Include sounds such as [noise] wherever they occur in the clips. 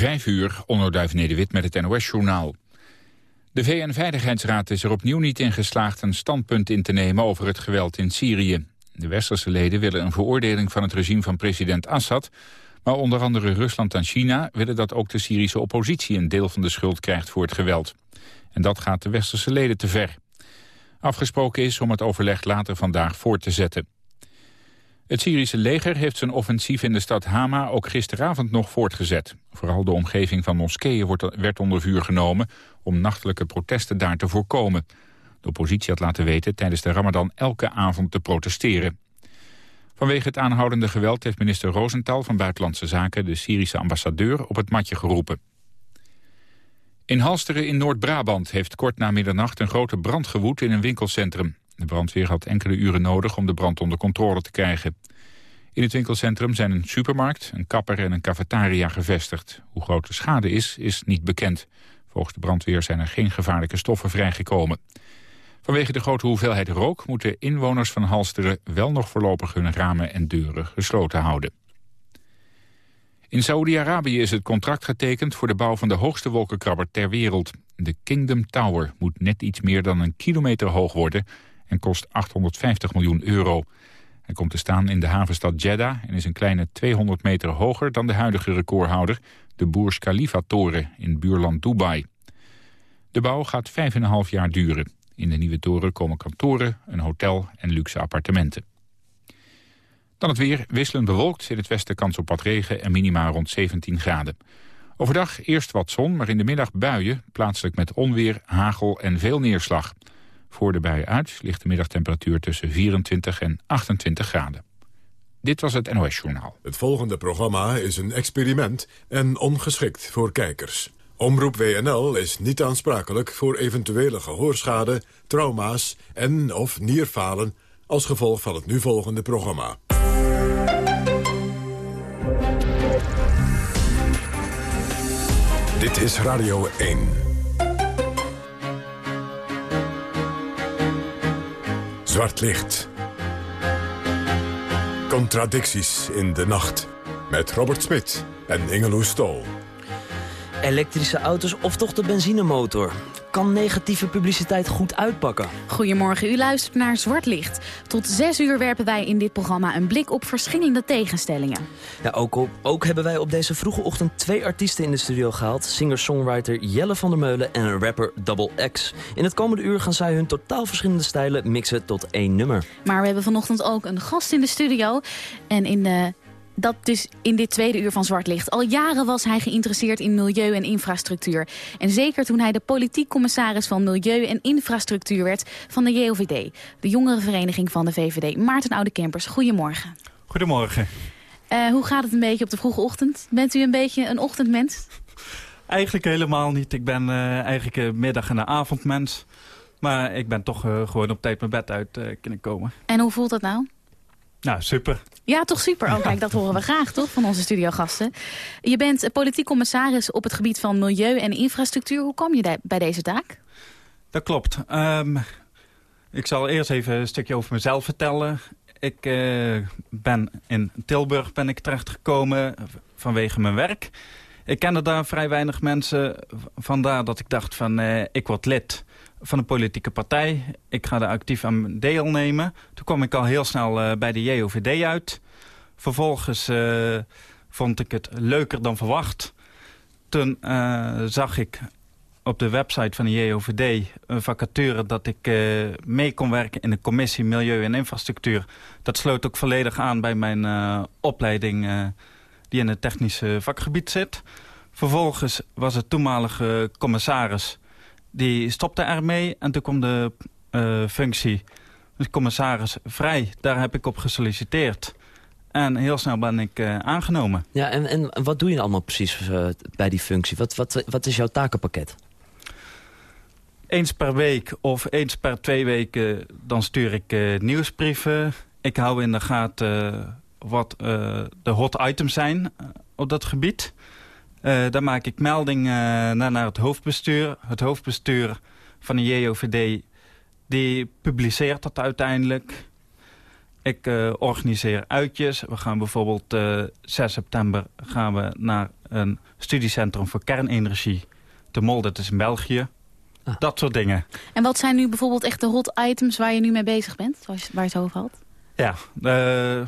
Vijf uur, onderduif Nederwit met het NOS-journaal. De VN-veiligheidsraad is er opnieuw niet in geslaagd een standpunt in te nemen over het geweld in Syrië. De westerse leden willen een veroordeling van het regime van president Assad, maar onder andere Rusland en China willen dat ook de Syrische oppositie een deel van de schuld krijgt voor het geweld. En dat gaat de westerse leden te ver. Afgesproken is om het overleg later vandaag voort te zetten. Het Syrische leger heeft zijn offensief in de stad Hama ook gisteravond nog voortgezet. Vooral de omgeving van moskeeën werd onder vuur genomen om nachtelijke protesten daar te voorkomen. De oppositie had laten weten tijdens de ramadan elke avond te protesteren. Vanwege het aanhoudende geweld heeft minister Rosenthal van Buitenlandse Zaken de Syrische ambassadeur op het matje geroepen. In Halsteren in Noord-Brabant heeft kort na middernacht een grote brand gewoed in een winkelcentrum. De brandweer had enkele uren nodig om de brand onder controle te krijgen. In het winkelcentrum zijn een supermarkt, een kapper en een cafetaria gevestigd. Hoe groot de schade is, is niet bekend. Volgens de brandweer zijn er geen gevaarlijke stoffen vrijgekomen. Vanwege de grote hoeveelheid rook moeten inwoners van Halsteren wel nog voorlopig hun ramen en deuren gesloten houden. In Saoedi-Arabië is het contract getekend voor de bouw van de hoogste wolkenkrabber ter wereld. De Kingdom Tower moet net iets meer dan een kilometer hoog worden en kost 850 miljoen euro. Hij komt te staan in de havenstad Jeddah en is een kleine 200 meter hoger dan de huidige recordhouder, de Burj Khalifa-toren in buurland Dubai. De bouw gaat 5,5 jaar duren. In de nieuwe toren komen kantoren, een hotel en luxe appartementen. Dan het weer, wisselend bewolkt, in het westen kans op wat regen en minima rond 17 graden. Overdag eerst wat zon, maar in de middag buien, plaatselijk met onweer, hagel en veel neerslag. Voor de uit ligt de middagtemperatuur tussen 24 en 28 graden. Dit was het NOS Journaal. Het volgende programma is een experiment en ongeschikt voor kijkers. Omroep WNL is niet aansprakelijk voor eventuele gehoorschade, trauma's en of nierfalen als gevolg van het nu volgende programma. Dit is Radio 1. Zwart licht. Contradicties in de nacht. Met Robert Smit en Ingeloes Stol. Elektrische auto's of toch de benzinemotor? Kan negatieve publiciteit goed uitpakken? Goedemorgen, u luistert naar Zwart Licht. Tot zes uur werpen wij in dit programma een blik op verschillende tegenstellingen. Ja, ook, op, ook hebben wij op deze vroege ochtend twee artiesten in de studio gehaald. Singer-songwriter Jelle van der Meulen en rapper Double X. In het komende uur gaan zij hun totaal verschillende stijlen mixen tot één nummer. Maar we hebben vanochtend ook een gast in de studio. En in de dat dus in dit tweede uur van Zwart Licht. Al jaren was hij geïnteresseerd in milieu en infrastructuur. En zeker toen hij de politiek commissaris van Milieu en Infrastructuur werd van de JOVD. De jongerenvereniging van de VVD. Maarten Oude Kempers, goedemorgen. Goedemorgen. Uh, hoe gaat het een beetje op de vroege ochtend? Bent u een beetje een ochtendmens? [laughs] Eigenlijk helemaal niet. Ik ben uh, eigenlijk een middag- en een avondmens. Maar ik ben toch uh, gewoon op tijd mijn bed uit kunnen komen. En hoe voelt dat nou? Nou, super. Ja, toch super. Oh, kijk, dat horen we graag, toch, van onze studiogasten. Je bent politiek commissaris op het gebied van milieu en infrastructuur. Hoe kom je bij deze taak? Dat klopt. Um, ik zal eerst even een stukje over mezelf vertellen. Ik uh, ben in Tilburg ben ik terechtgekomen vanwege mijn werk. Ik kende daar vrij weinig mensen. Vandaar dat ik dacht van, uh, ik word lid van een politieke partij. Ik ga er actief aan deelnemen. Toen kwam ik al heel snel uh, bij de JOVD uit. Vervolgens uh, vond ik het leuker dan verwacht. Toen zag ik op de website van de JOVD een vacature... dat ik mee kon werken in de commissie Milieu en Infrastructuur. Dat sloot ook volledig aan bij mijn opleiding... die in het technische vakgebied zit. Vervolgens was het toenmalige commissaris die stopte ermee en toen kwam de uh, functie dus commissaris vrij. Daar heb ik op gesolliciteerd. En heel snel ben ik uh, aangenomen. Ja, en, en wat doe je allemaal precies uh, bij die functie? Wat, wat, wat is jouw takenpakket? Eens per week of eens per twee weken dan stuur ik nieuwsbrieven. Ik hou in de gaten wat de hot items zijn op dat gebied. Uh, daar maak ik melding uh, naar, naar het hoofdbestuur. Het hoofdbestuur van de JOVD die publiceert dat uiteindelijk. Ik uh, organiseer uitjes. We gaan bijvoorbeeld 6 september gaan we naar een studiecentrum voor kernenergie te Mol, dat is in België. Ah. Dat soort dingen. En wat zijn nu bijvoorbeeld echt de hot items waar je nu mee bezig bent? Waar je het over had? Ja, uh,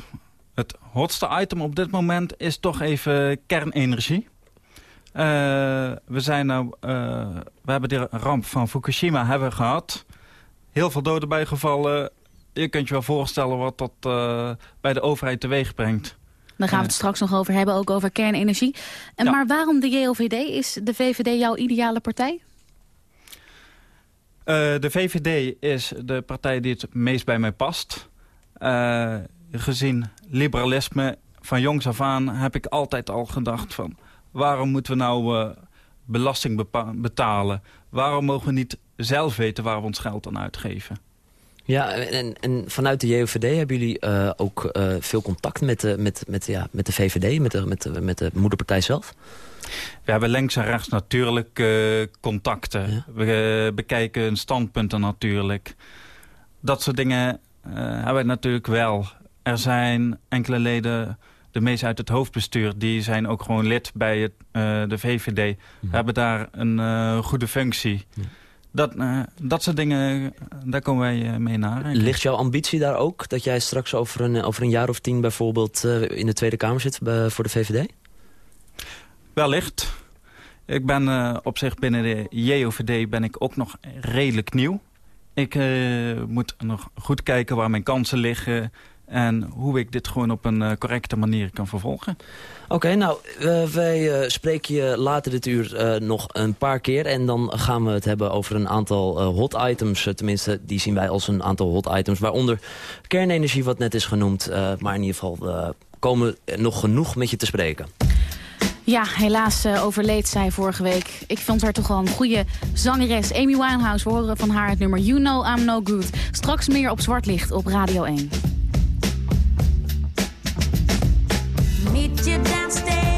het hotste item op dit moment is toch even kernenergie. Uh, we, zijn nou, uh, we hebben de ramp van Fukushima hebben gehad. Heel veel doden bijgevallen. Je kunt je wel voorstellen wat dat bij de overheid teweeg brengt. Daar gaan we het straks nog over hebben, ook over kernenergie. En Maar waarom de JOVD? Is de VVD jouw ideale partij? de VVD is de partij die het meest bij mij past. Gezien liberalisme van jongs af aan heb ik altijd al gedacht van... waarom moeten we nou uh, belasting betalen? Waarom mogen we niet zelf weten waar we ons geld aan uitgeven? Ja, en, en vanuit de JOVD hebben jullie uh, ook uh, veel contact met de, met, met, ja, met de VVD, met de, met, de, met de moederpartij zelf? We hebben links en rechts natuurlijk uh, contacten. Ja. We bekijken hun standpunten natuurlijk. Dat soort dingen hebben we natuurlijk wel. Er zijn enkele leden, de meest uit het hoofdbestuur... die zijn ook gewoon lid bij het, uh, de VVD. We hebben daar een uh, goede functie. Dat, uh, dat soort dingen, daar komen wij mee naar. Ligt jouw ambitie daar ook? Dat jij straks over een, over een jaar of tien bijvoorbeeld in de Tweede Kamer zit voor de VVD? Wellicht. Ik ben op zich binnen de JOVD ben ik ook nog redelijk nieuw. Ik moet nog goed kijken waar mijn kansen liggen en hoe ik dit gewoon op een uh, correcte manier kan vervolgen. Oké, nou, uh, wij uh, spreken je later dit uur nog een paar keer. En dan gaan we het hebben over een aantal hot items. tenminste, die zien wij als een aantal hot items. Waaronder kernenergie, wat net is genoemd. maar in ieder geval komen we nog genoeg met je te spreken. Ja, helaas overleed zij vorige week. Ik vond haar toch wel een goede zangeres. Amy Winehouse, we horen van haar het nummer You Know I'm No Good. Straks meer op Zwart Licht op Radio 1. Meet you downstairs.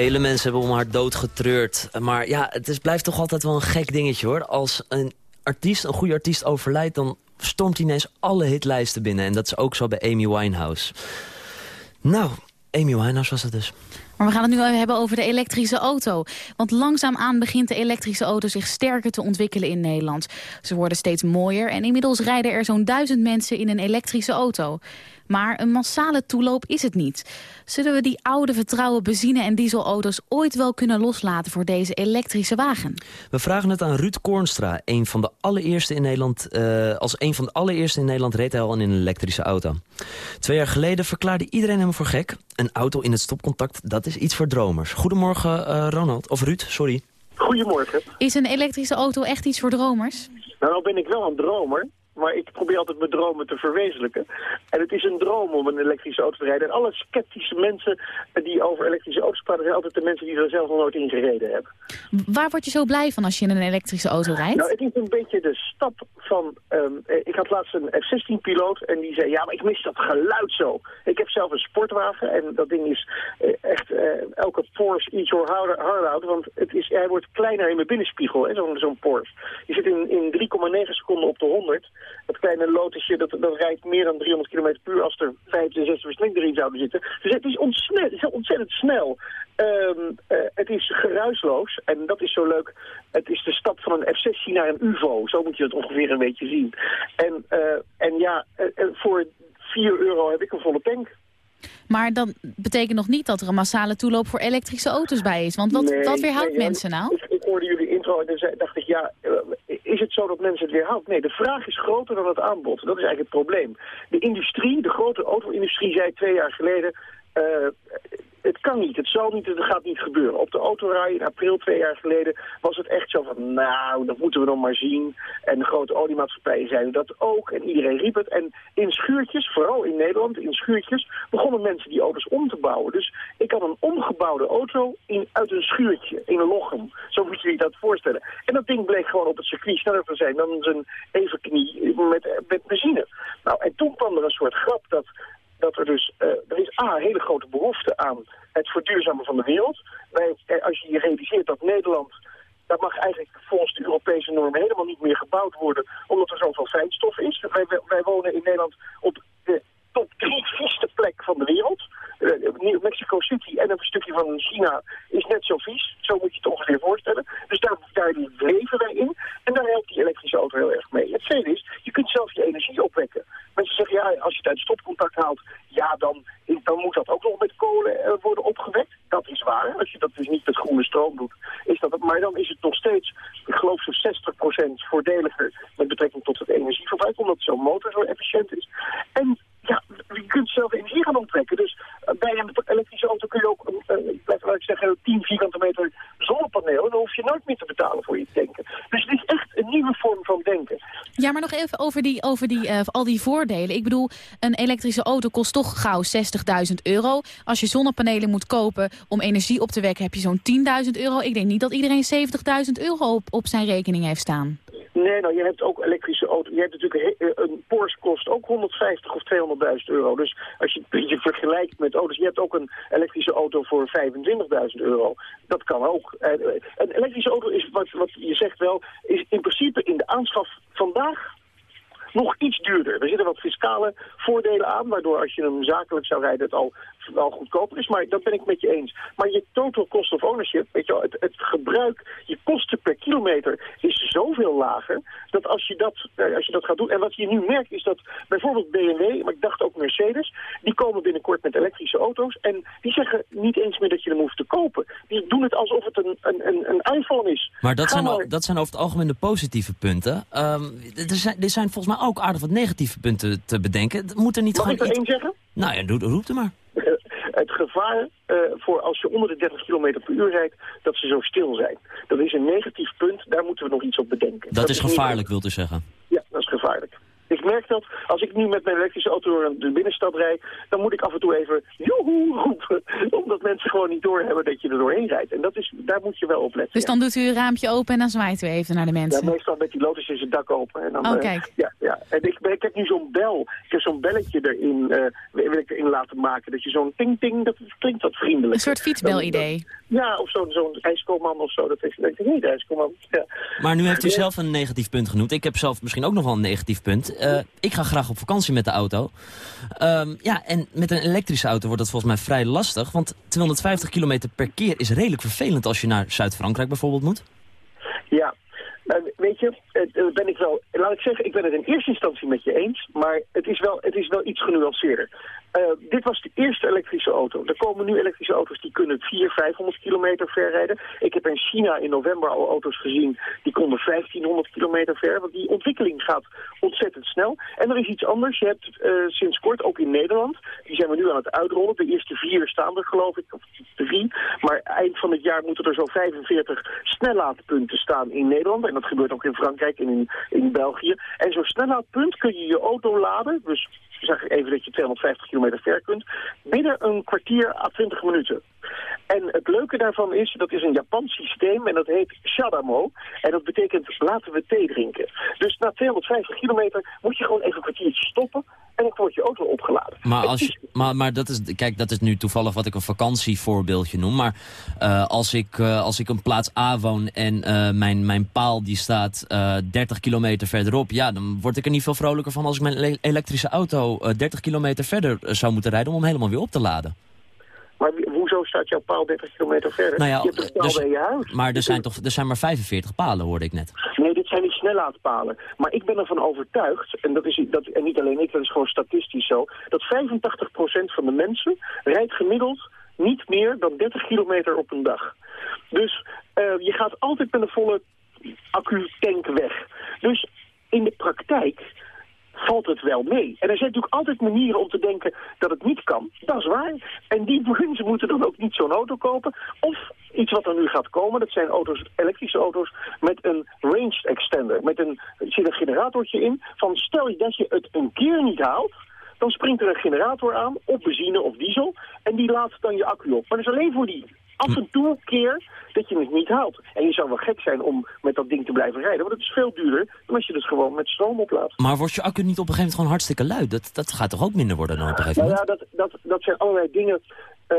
Vele mensen hebben om haar dood getreurd. Maar ja, het is, blijft toch altijd wel een gek dingetje hoor. Als een artiest, een goede artiest overlijdt... dan stormt hij ineens alle hitlijsten binnen. En dat is ook zo bij Amy Winehouse. Nou, Amy Winehouse was het dus. Maar we gaan het nu hebben over de elektrische auto. Want langzaamaan begint de elektrische auto zich sterker te ontwikkelen in Nederland. Ze worden steeds mooier en inmiddels rijden er zo'n duizend mensen in een elektrische auto. Maar een massale toeloop is het niet. Zullen we die oude vertrouwen benzine- en dieselauto's ooit wel kunnen loslaten voor deze elektrische wagen? We vragen het aan Ruud Kornstra, een van de allereerste in Nederland. Uh, als een van de allereerste in Nederland reed hij al in een elektrische auto. Twee jaar geleden verklaarde iedereen hem voor gek. Een auto in het stopcontact, dat iets voor dromers. Goedemorgen uh, Ronald, of Ruud, sorry. Goedemorgen. Is een elektrische auto echt iets voor dromers? Nou, nou ben ik wel een dromer maar ik probeer altijd mijn dromen te verwezenlijken. En het is een droom om een elektrische auto te rijden. En alle sceptische mensen die over elektrische auto's praten... zijn altijd de mensen die er zelf nog nooit in gereden hebben. Waar word je zo blij van als je in een elektrische auto rijdt? Nou, het is een beetje de stap van... Um, ik had laatst een F-16-piloot en die zei... ja, maar ik mis dat geluid zo. Ik heb zelf een sportwagen en dat ding is uh, echt... Uh, elke Porsche iets harder out, want het is, hij wordt kleiner in mijn binnenspiegel, zo'n zo Porsche. Je zit in, in 3,9 seconden op de 100 dat kleine lotusje, dat, dat rijdt meer dan 300 km per uur als er 15, 6 versnellingen erin zouden zitten. Dus het is, het is ontzettend snel. Um, uh, het is geruisloos en dat is zo leuk. Het is de stap van een F-16 naar een UVO. Zo moet je het ongeveer een beetje zien. En, uh, en ja, uh, voor 4 euro heb ik een volle tank. Maar dat betekent nog niet dat er een massale toeloop voor elektrische auto's bij is. Want wat, nee, wat weerhoudt nee, mensen nou? Ik, ik, hoorde jullie intro en dan dacht ik, ja, is het zo dat mensen het weerhoudt? Nee, de vraag is groter dan het aanbod. Dat is eigenlijk het probleem. De industrie, de grote auto-industrie zei twee jaar geleden... Uh, het kan niet, het zal niet, het gaat niet gebeuren. Op de autorij in april twee jaar geleden was het echt zo van... nou, dat moeten we nog maar zien. En de grote oliemaatschappijen zeiden dat ook. En iedereen riep het. En in schuurtjes, vooral in Nederland, in schuurtjes... begonnen mensen die auto's om te bouwen. Dus ik had een omgebouwde auto in, uit een schuurtje, in een lochem. Zo moet je je dat voorstellen. En dat ding bleek gewoon op het circuit sneller te zijn dan zijn evenknie met, met benzine. Nou, en toen kwam er een soort grap dat dat er dus, uh, er is A, hele grote behoefte aan het verduurzamen van de wereld. Wij, eh, als je je realiseert dat Nederland, daar mag eigenlijk volgens de Europese normen helemaal niet meer gebouwd worden, omdat er zoveel fijnstof is. Wij, wij wonen in Nederland op de top drie vieste plek van de wereld. Uh, Mexico City en een stukje van China is net zo vies. Zo moet je het ongeveer voorstellen. Dus daar, daar leven wij in. En daar helpt die elektrische auto heel erg mee. Het tweede is, je kunt zelf je energie opwekken. Mensen zeggen, ja, als je het uit stopcontact haalt, ja, dan, dan moet dat ook nog met kolen uh, worden opgewekt. Dat is waar. Als je dat dus niet met groene stroom doet, is dat het. Maar dan is het nog steeds, ik geloof zo'n 60% voordeliger met betrekking tot het energieverbruik, omdat zo'n motor zo efficiënt is. En ja, je kunt zelf energie gaan opwekken. Dus uh, bij een elektrische auto kun je ook, uh, laten we zeggen, 10 vierkante meter zonnepanelen. Dan hoef je nooit meer te betalen voor je tanken. Dus het is echt een nieuwe vorm van denken. Ja, maar nog even over, die, over die, uh, al die voordelen. Ik bedoel, een elektrische auto kost toch gauw 60.000 euro. Als je zonnepanelen moet kopen om energie op te wekken, heb je zo'n 10.000 euro. Ik denk niet dat iedereen 70.000 euro op, op zijn rekening heeft staan. Nee, nou, je hebt ook elektrische auto's. Je hebt natuurlijk een Porsche kost ook 150 of 200.000 euro. Dus als je het vergelijkt met auto's, je hebt ook een elektrische auto voor 25.000 euro. Dat kan ook. Een elektrische auto is, wat, wat je zegt wel, is in principe in de aanschaf vandaag nog iets duurder. Er zitten wat fiscale voordelen aan, waardoor als je hem zakelijk zou rijden het al wel goedkoper is. Maar dat ben ik met je eens. Maar je total cost of ownership, weet je wel, het, het gebruik, je kosten per kilometer is zoveel lager, dat als je dat, eh, als je dat gaat doen... En wat je nu merkt is dat bijvoorbeeld BMW, maar ik dacht ook Mercedes, die komen binnenkort met elektrische auto's en die zeggen niet eens meer dat je hem hoeft te kopen. Die doen het alsof het een, een, een, een iPhone is. Maar dat, zijn, maar... dat zijn over het algemeen de positieve punten. Um, er, zijn, er zijn volgens mij ook aardig wat negatieve punten te bedenken. Moet er niet Mag gewoon ik er één zeggen? Nou ja, roep er maar. [laughs] Het gevaar uh, voor als je onder de 30 km per uur rijdt, dat ze zo stil zijn. Dat is een negatief punt, daar moeten we nog iets op bedenken. Dat, dat is gevaarlijk, wilt u zeggen? Ja, dat is gevaarlijk. Ik merk dat als ik nu met mijn elektrische auto door de binnenstad rijd, dan moet ik af en toe even joehoe roepen. [laughs] Omdat mensen gewoon niet doorhebben dat je er doorheen rijdt. En dat is, daar moet je wel op letten. Dus dan doet u een raampje open en dan zwaait u even naar de mensen? Ja, meestal met die Lotus in zijn dak open. En dan, oh, eh, kijk. ja, ja. En ik, ik heb nu zo'n bel. Ik heb zo'n belletje erin, uh, wil ik erin laten maken. Dat je zo'n ting-ting, dat klinkt wat vriendelijk. Een soort fietsbel-idee. Ja, of zo'n zo'n ijskoolman of zo. Dat is, denk ik, de ijskoolman. Ja. Maar nu heeft u zelf een negatief punt genoemd. Ik heb zelf misschien ook nog wel een negatief punt. Uh, ik ga graag op vakantie met de auto. Um, ja, en met een elektrische auto wordt dat volgens mij vrij lastig. Want 250 kilometer per keer is redelijk vervelend als je naar Zuid-Frankrijk bijvoorbeeld moet. Ja, uh, weet je, uh, ben ik wel, laat ik zeggen, ik ben het in eerste instantie met je eens, maar het is wel, het is wel iets genuanceerder. Uh, dit was de eerste elektrische auto. Er komen nu elektrische auto's die kunnen 400, 500 kilometer ver rijden. Ik heb in China in november al auto's gezien die konden 1500 kilometer ver. Want die ontwikkeling gaat ontzettend snel. En er is iets anders. Je hebt uh, sinds kort ook in Nederland, die zijn we nu aan het uitrollen. De eerste vier staan er geloof ik, of drie. Maar eind van het jaar moeten er zo'n 45 snellaadpunten staan in Nederland. En dat gebeurt ook in Frankrijk en in, in België. En zo'n snellaadpunt kun je je auto laden. Dus zeg ik even dat je 250 kilometer ver kunt, binnen een kwartier à 20 minuten. En het leuke daarvan is, dat is een Japans systeem en dat heet Shadamo. En dat betekent laten we thee drinken. Dus na 250 kilometer moet je gewoon even een kwartiertje stoppen en dan wordt je auto opgeladen. Maar, als je, maar, maar dat is, kijk, dat is nu toevallig wat ik een vakantievoorbeeldje noem. Maar uh, als, ik, uh, als ik een plaats A woon en uh, mijn, mijn paal die staat 30 kilometer verderop... ja, dan word ik er niet veel vrolijker van als ik mijn elektrische auto 30 kilometer verder zou moeten rijden... om hem helemaal weer op te laden. Maar hoezo staat jouw paal 30 kilometer verder? Nou ja, je hebt een paal dus, bij je huis. Maar er zijn, toch, er zijn maar 45 palen, hoorde ik net. Nee, dit zijn die snellaadpalen. Maar ik ben ervan overtuigd, en, dat is, dat, en niet alleen ik, dat is gewoon statistisch zo... dat 85% van de mensen rijdt gemiddeld niet meer dan 30 kilometer op een dag. Dus uh, je gaat altijd met een volle accu-tank weg. Dus in de praktijk valt het wel mee. En er zijn natuurlijk altijd manieren om te denken dat het niet kan. Dat is waar. En die mensen moeten dan ook niet zo'n auto kopen. Of iets wat er nu gaat komen, dat zijn auto's, elektrische auto's met een range extender. Met een, er zit een generatortje in van stel je dat je het een keer niet haalt, dan springt er een generator aan op benzine of diesel en die laat dan je accu op. Maar dat is alleen voor die af en toe keer dat je het niet haalt. En je zou wel gek zijn om met dat ding te blijven rijden, want het is veel duurder dan als je het gewoon met stroom oplaadt. Maar wordt je accu niet op een gegeven moment gewoon hartstikke luid? Dat, dat gaat toch ook minder worden dan op een gegeven moment? Nou ja, dat, dat, dat zijn allerlei dingen. Uh,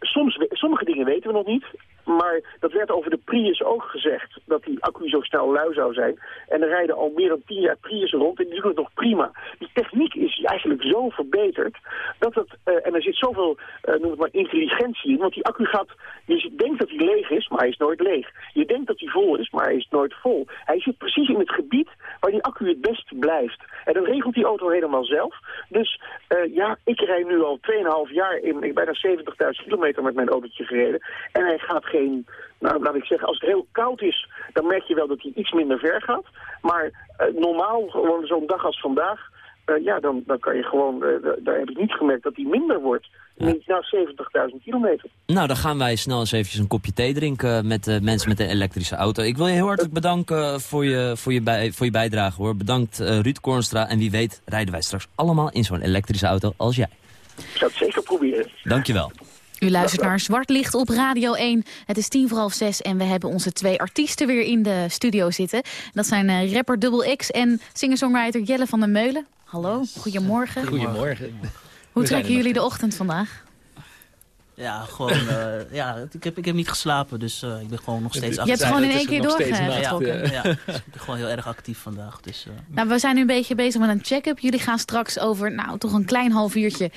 soms, sommige dingen weten we nog niet. Maar dat werd over de Prius ook gezegd, dat die accu zo snel lui zou zijn. En er rijden al meer dan tien jaar Prius rond en die doen het nog prima. Die techniek is eigenlijk zo verbeterd, dat het, uh, en er zit zoveel, uh, noem het maar, intelligentie in. Want die accu gaat, je denkt dat hij leeg is, maar hij is nooit leeg. Je denkt dat hij vol is, maar hij is nooit vol. Hij zit precies in het gebied waar die accu het best blijft. En dat regelt die auto helemaal zelf. Dus uh, ja, ik rijd nu al 2,5 jaar in, ik bijna 70.000 kilometer met mijn autootje gereden. En hij gaat geen, nou laat ik zeggen, als het heel koud is, dan merk je wel dat hij iets minder ver gaat. Maar uh, normaal, gewoon zo'n dag als vandaag, uh, ja, dan, dan kan je gewoon, uh, daar heb ik niet gemerkt dat hij minder wordt. Ja. Na 70.000 kilometer. Nou, dan gaan wij snel eens eventjes een kopje thee drinken met uh, mensen met een elektrische auto. Ik wil je heel hartelijk bedanken voor je, voor je, bij, voor je bijdrage hoor. Bedankt Ruud Kornstra. En wie weet rijden wij straks allemaal in zo'n elektrische auto als jij. Ik zou het zeker proberen. Dankjewel. U luistert naar Zwart Licht op Radio 1. Het is tien voor half zes en we hebben onze twee artiesten weer in de studio zitten. Dat zijn uh, rapper Double X en singer-songwriter Jelle van der Meulen. Hallo, goedemorgen. Goedemorgen. Hoe trekken jullie de ochtend vandaag? Ja, gewoon, uh, ja, ik heb, ik heb niet geslapen, dus uh, ik ben gewoon nog steeds actief. Je hebt gewoon in één keer doorgetrokken. Ja, ja, dus ik ben gewoon heel erg actief vandaag. Dus, uh. Nou, we zijn nu een beetje bezig met een check-up. Jullie gaan straks over, nou, toch een klein half uurtje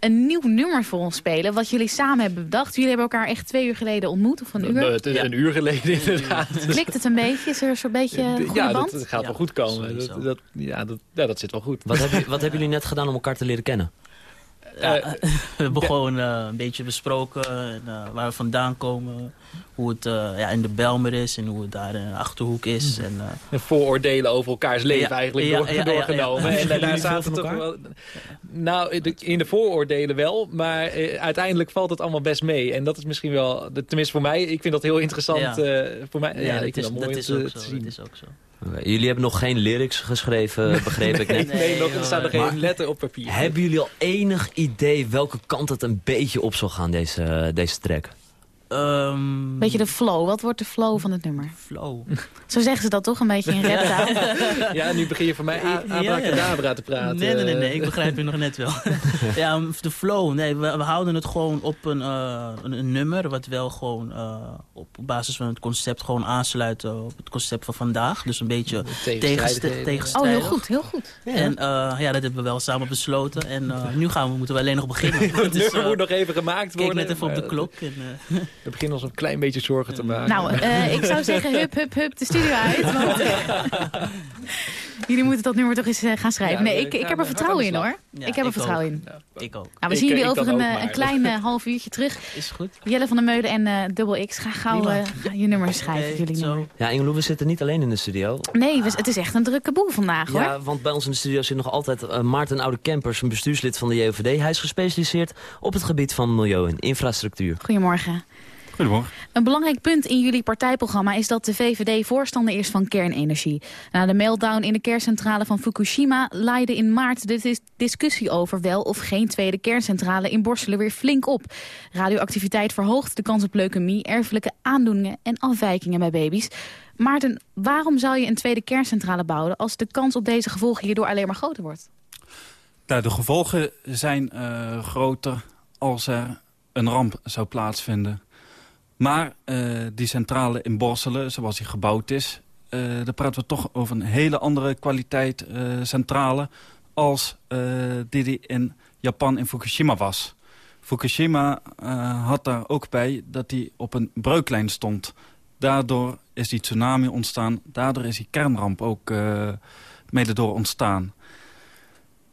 een nieuw nummer voor ons spelen. Wat jullie samen hebben bedacht. Jullie hebben elkaar echt twee uur geleden ontmoet. Of een uur? Het is een uur geleden [laughs] inderdaad. Klikt het een beetje? Is er zo'n beetje een goede ja, band? dat gaat wel goed komen. Dat, dat, ja, dat, ja, dat zit wel goed. Wat, heb je, wat hebben [laughs] jullie net gedaan om elkaar te leren kennen? Ja, uh, [laughs] we hebben gewoon uh, een beetje besproken uh, waar we vandaan komen. Hoe het ja, in de Belmer is en hoe het daar in de Achterhoek is. En, en vooroordelen over elkaars leven ja, eigenlijk ja, door, doorgenomen. En daar zaten toch wel... Nou, in de vooroordelen wel. Maar uiteindelijk valt het allemaal best mee. En dat is misschien wel... Tenminste voor mij, ik vind dat heel interessant. voor mij, ja, dat, ik vind dat mooi dat is te, ook te zo, zien. Dat is ook zo. Jullie hebben nog geen lyrics geschreven, begreep ik net. Nee, [laughs] nee nog, er staat nog geen letter op papier. Hebben jullie al enig idee welke kant het een beetje op zal gaan, deze, deze track? Um, beetje de flow. Wat wordt de flow van het nummer? Flow. Zo zeggen ze dat toch, een beetje in raptaal? [laughs] ja, nu begin je voor mij abracadabra ja. te praten. Nee, nee, nee, nee, ik begrijp je nog net wel. [laughs] ja, de flow. Nee, we, we, houden het gewoon op een, uh, een, een, nummer... wat wel gewoon uh, op basis van het concept gewoon aansluit op het concept van vandaag. Dus een beetje tegenstrijdig. Oh, heel goed, heel goed. Ja. En uh, ja, dat hebben we wel samen besloten. En nu gaan we, moeten we alleen nog beginnen. [laughs] het dus, nummer moet nog even gemaakt worden. Kijk net even op de klok. En, we beginnen ons een klein beetje zorgen te maken. Nou, uh, [laughs] ik zou zeggen hup, hup, hup, de studio uit. Want, [laughs] jullie moeten dat nummer toch eens uh, gaan schrijven. nee, ik, ik heb er vertrouwen in hoor. Ja, ik heb er vertrouwen in. ik ook. Nou, we zien jullie over een, een klein uh, half uurtje terug. Is goed. Jelle van der Meulen en uh, Double X. Ga gauw je nummer schrijven. Okay, jullie nummer. Ja, Ingeloe, we zitten niet alleen in de studio. Nee, we, het is echt een drukke boel vandaag hoor. Ja, want bij ons in de studio zit nog altijd Maarten Oude Kempers, een bestuurslid van de JOVD. Hij is gespecialiseerd op het gebied van milieu en infrastructuur. Goedemorgen. Een belangrijk punt in jullie partijprogramma is dat de VVD voorstander is van kernenergie. Na de meltdown in de kerncentrale van Fukushima leidde in maart de discussie over wel of geen tweede kerncentrale in Borselen weer flink op. Radioactiviteit verhoogt de kans op leukemie, erfelijke aandoeningen en afwijkingen bij baby's. Maarten, waarom zou je een tweede kerncentrale bouwen als de kans op deze gevolgen hierdoor alleen maar groter wordt? Nou, de gevolgen zijn uh, groter als er een ramp zou plaatsvinden. Maar uh, die centrale in Borselen, zoals die gebouwd is... Uh, daar praten we toch over een hele andere kwaliteit uh, centrale... als die die in Japan in Fukushima was. Fukushima had daar ook bij dat die op een breuklijn stond. Daardoor is die tsunami ontstaan. Daardoor is die kernramp ook mede door ontstaan.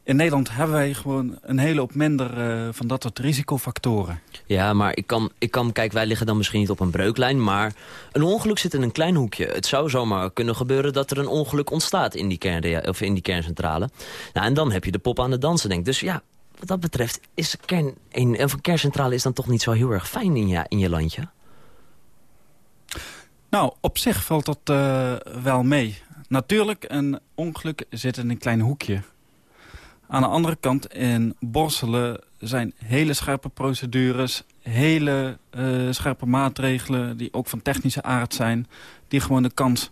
In Nederland hebben wij gewoon een hele hoop minder uh, van dat soort risicofactoren. Ja, maar ik kan, ik kan, kijk, wij liggen dan misschien niet op een breuklijn... maar een ongeluk zit in een klein hoekje. Het zou zomaar kunnen gebeuren dat er een ongeluk ontstaat in die, kern, of in die kerncentrale. Nou, en dan heb je de pop aan de dansen, denk Dus ja, wat dat betreft is kern, een, een kerncentrale is dan toch niet zo heel erg fijn in je, in je landje? Nou, op zich valt dat uh, wel mee. Natuurlijk, een ongeluk zit in een klein hoekje... Aan de andere kant, in Borselen zijn hele scherpe procedures... hele uh, scherpe maatregelen die ook van technische aard zijn... die gewoon de kans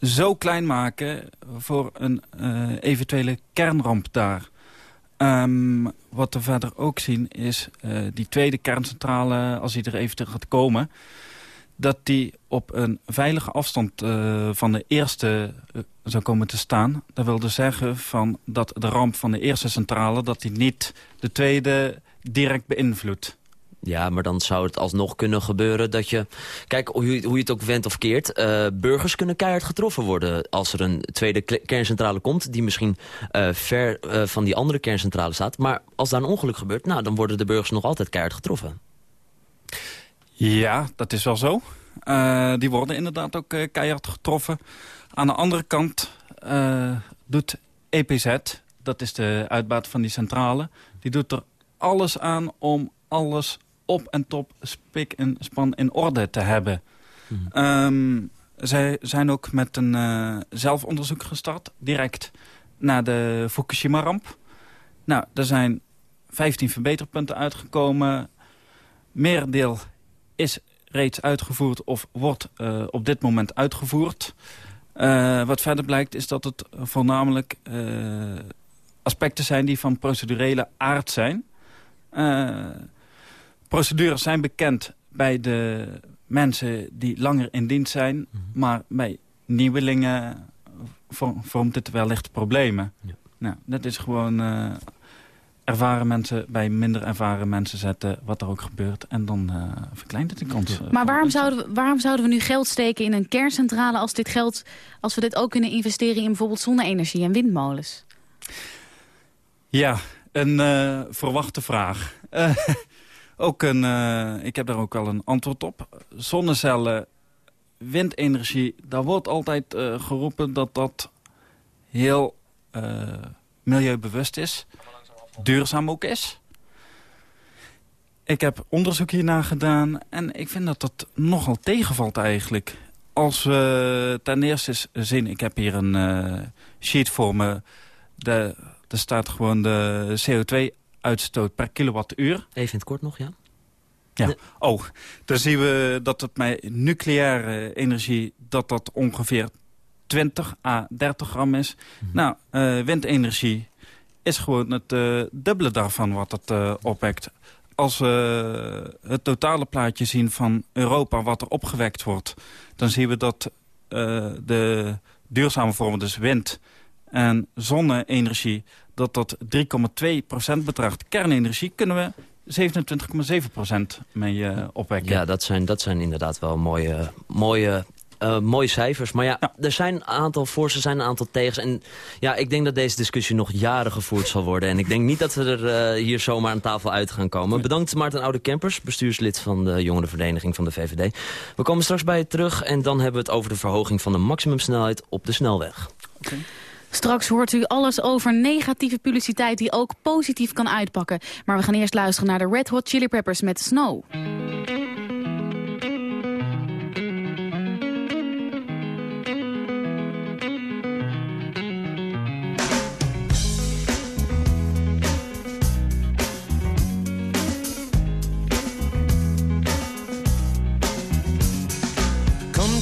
zo klein maken voor een uh, eventuele kernramp daar. Um, wat we verder ook zien is uh, die tweede kerncentrale, als die er even gaat komen dat die op een veilige afstand uh, van de eerste uh, zou komen te staan. Dat wil dus zeggen van dat de ramp van de eerste centrale... dat die niet de tweede direct beïnvloedt. Ja, maar dan zou het alsnog kunnen gebeuren dat je... Kijk, hoe hoe je het ook wendt of keert... Uh, burgers kunnen keihard getroffen worden als er een tweede kerncentrale komt... die misschien ver van die andere kerncentrale staat. Maar als daar een ongeluk gebeurt, nou, dan worden de burgers nog altijd keihard getroffen. Ja, dat is wel zo. Uh, die worden inderdaad ook uh, keihard getroffen. Aan de andere kant uh, doet EPZ, dat is de uitbater van die centrale... die doet er alles aan om alles op en top, spik en span in orde te hebben. Mhm. Um, zij zijn ook met een zelfonderzoek gestart, direct na de Fukushima-ramp. Nou, er zijn 15 verbeterpunten uitgekomen. Merendeel is reeds uitgevoerd of wordt uh, op dit moment uitgevoerd. Uh, wat verder blijkt is dat het voornamelijk uh, aspecten zijn die van procedurele aard zijn. procedures zijn bekend bij de mensen die langer in dienst zijn, mm -hmm. maar bij nieuwelingen vormt dit wellicht problemen. Ja. Nou, dat is gewoon ervaren mensen bij minder ervaren mensen zetten, wat er ook gebeurt. En dan uh, verkleint het de kans. Uh, maar waarom zouden, we, waarom zouden we nu geld steken in een kerncentrale als dit geld, als we dit ook kunnen investeren in bijvoorbeeld zonne-energie en windmolens? Ja, een uh, verwachte vraag. [laughs] ook een, ik heb daar ook wel een antwoord op. Zonnecellen, windenergie, daar wordt altijd geroepen dat dat heel milieubewust is duurzaam ook is. Ik heb onderzoek hierna gedaan en ik vind dat dat nogal tegenvalt eigenlijk. als we ten eerste zien, ik heb hier een uh, sheet voor me. De, er staat gewoon de CO2-uitstoot per kilowattuur. Even in het kort nog, ja. Ja, oh, dan zien we dat het met nucleaire energie... dat dat ongeveer 20 à 30 gram is. Mhm. Nou, uh, windenergie is gewoon het uh, dubbele daarvan wat het uh, opwekt. Als we het totale plaatje zien van Europa, wat er opgewekt wordt... dan zien we dat de duurzame vormen, dus wind en zonne-energie... dat dat 3,2% bedraagt. Kernenergie kunnen we 27,7 procent mee opwekken. Ja, dat zijn, dat zijn inderdaad wel mooie, mooie uh, mooie cijfers. Maar ja, er zijn een aantal voor, er zijn een aantal tegens. En ja, ik denk dat deze discussie nog jaren gevoerd zal worden. En ik denk niet dat we er uh, hier zomaar aan tafel uit gaan komen. Bedankt Maarten Oude Kempers, bestuurslid van de jongerenvereniging van de VVD. We komen straks bij je terug en dan hebben we het over de verhoging van de maximumsnelheid op de snelweg. Okay. Straks hoort u alles over negatieve publiciteit die ook positief kan uitpakken. Maar we gaan eerst luisteren naar de Red Hot Chili Peppers met Snow.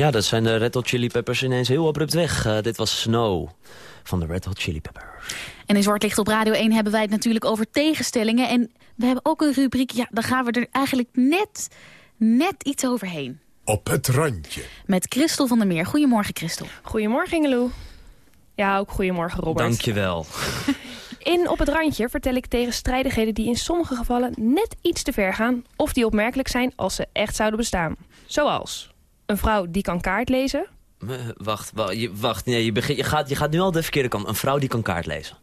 Ja, dat zijn de Red Hot Chili Peppers ineens heel abrupt weg. Uh, dit was Snow. van de Red Hot Chili Peppers. En in Zwart Licht op Radio 1 hebben wij het natuurlijk over tegenstellingen. En we hebben ook een rubriek, ja, daar gaan we er eigenlijk net, net iets overheen. Op het randje. Met Christel van der Meer. Goedemorgen, Christel. Goedemorgen, Ingeloe. Ja, ook goedemorgen, Robert. Dankjewel. [laughs] In Op het Randje vertel ik tegenstrijdigheden die in sommige gevallen net iets te ver gaan... of die opmerkelijk zijn als ze echt zouden bestaan. Zoals een vrouw die kan kaart lezen. Wacht, wacht, je, wacht nee, je, begint, je, gaat, je gaat nu al de verkeerde kant. Een vrouw die kan kaart lezen.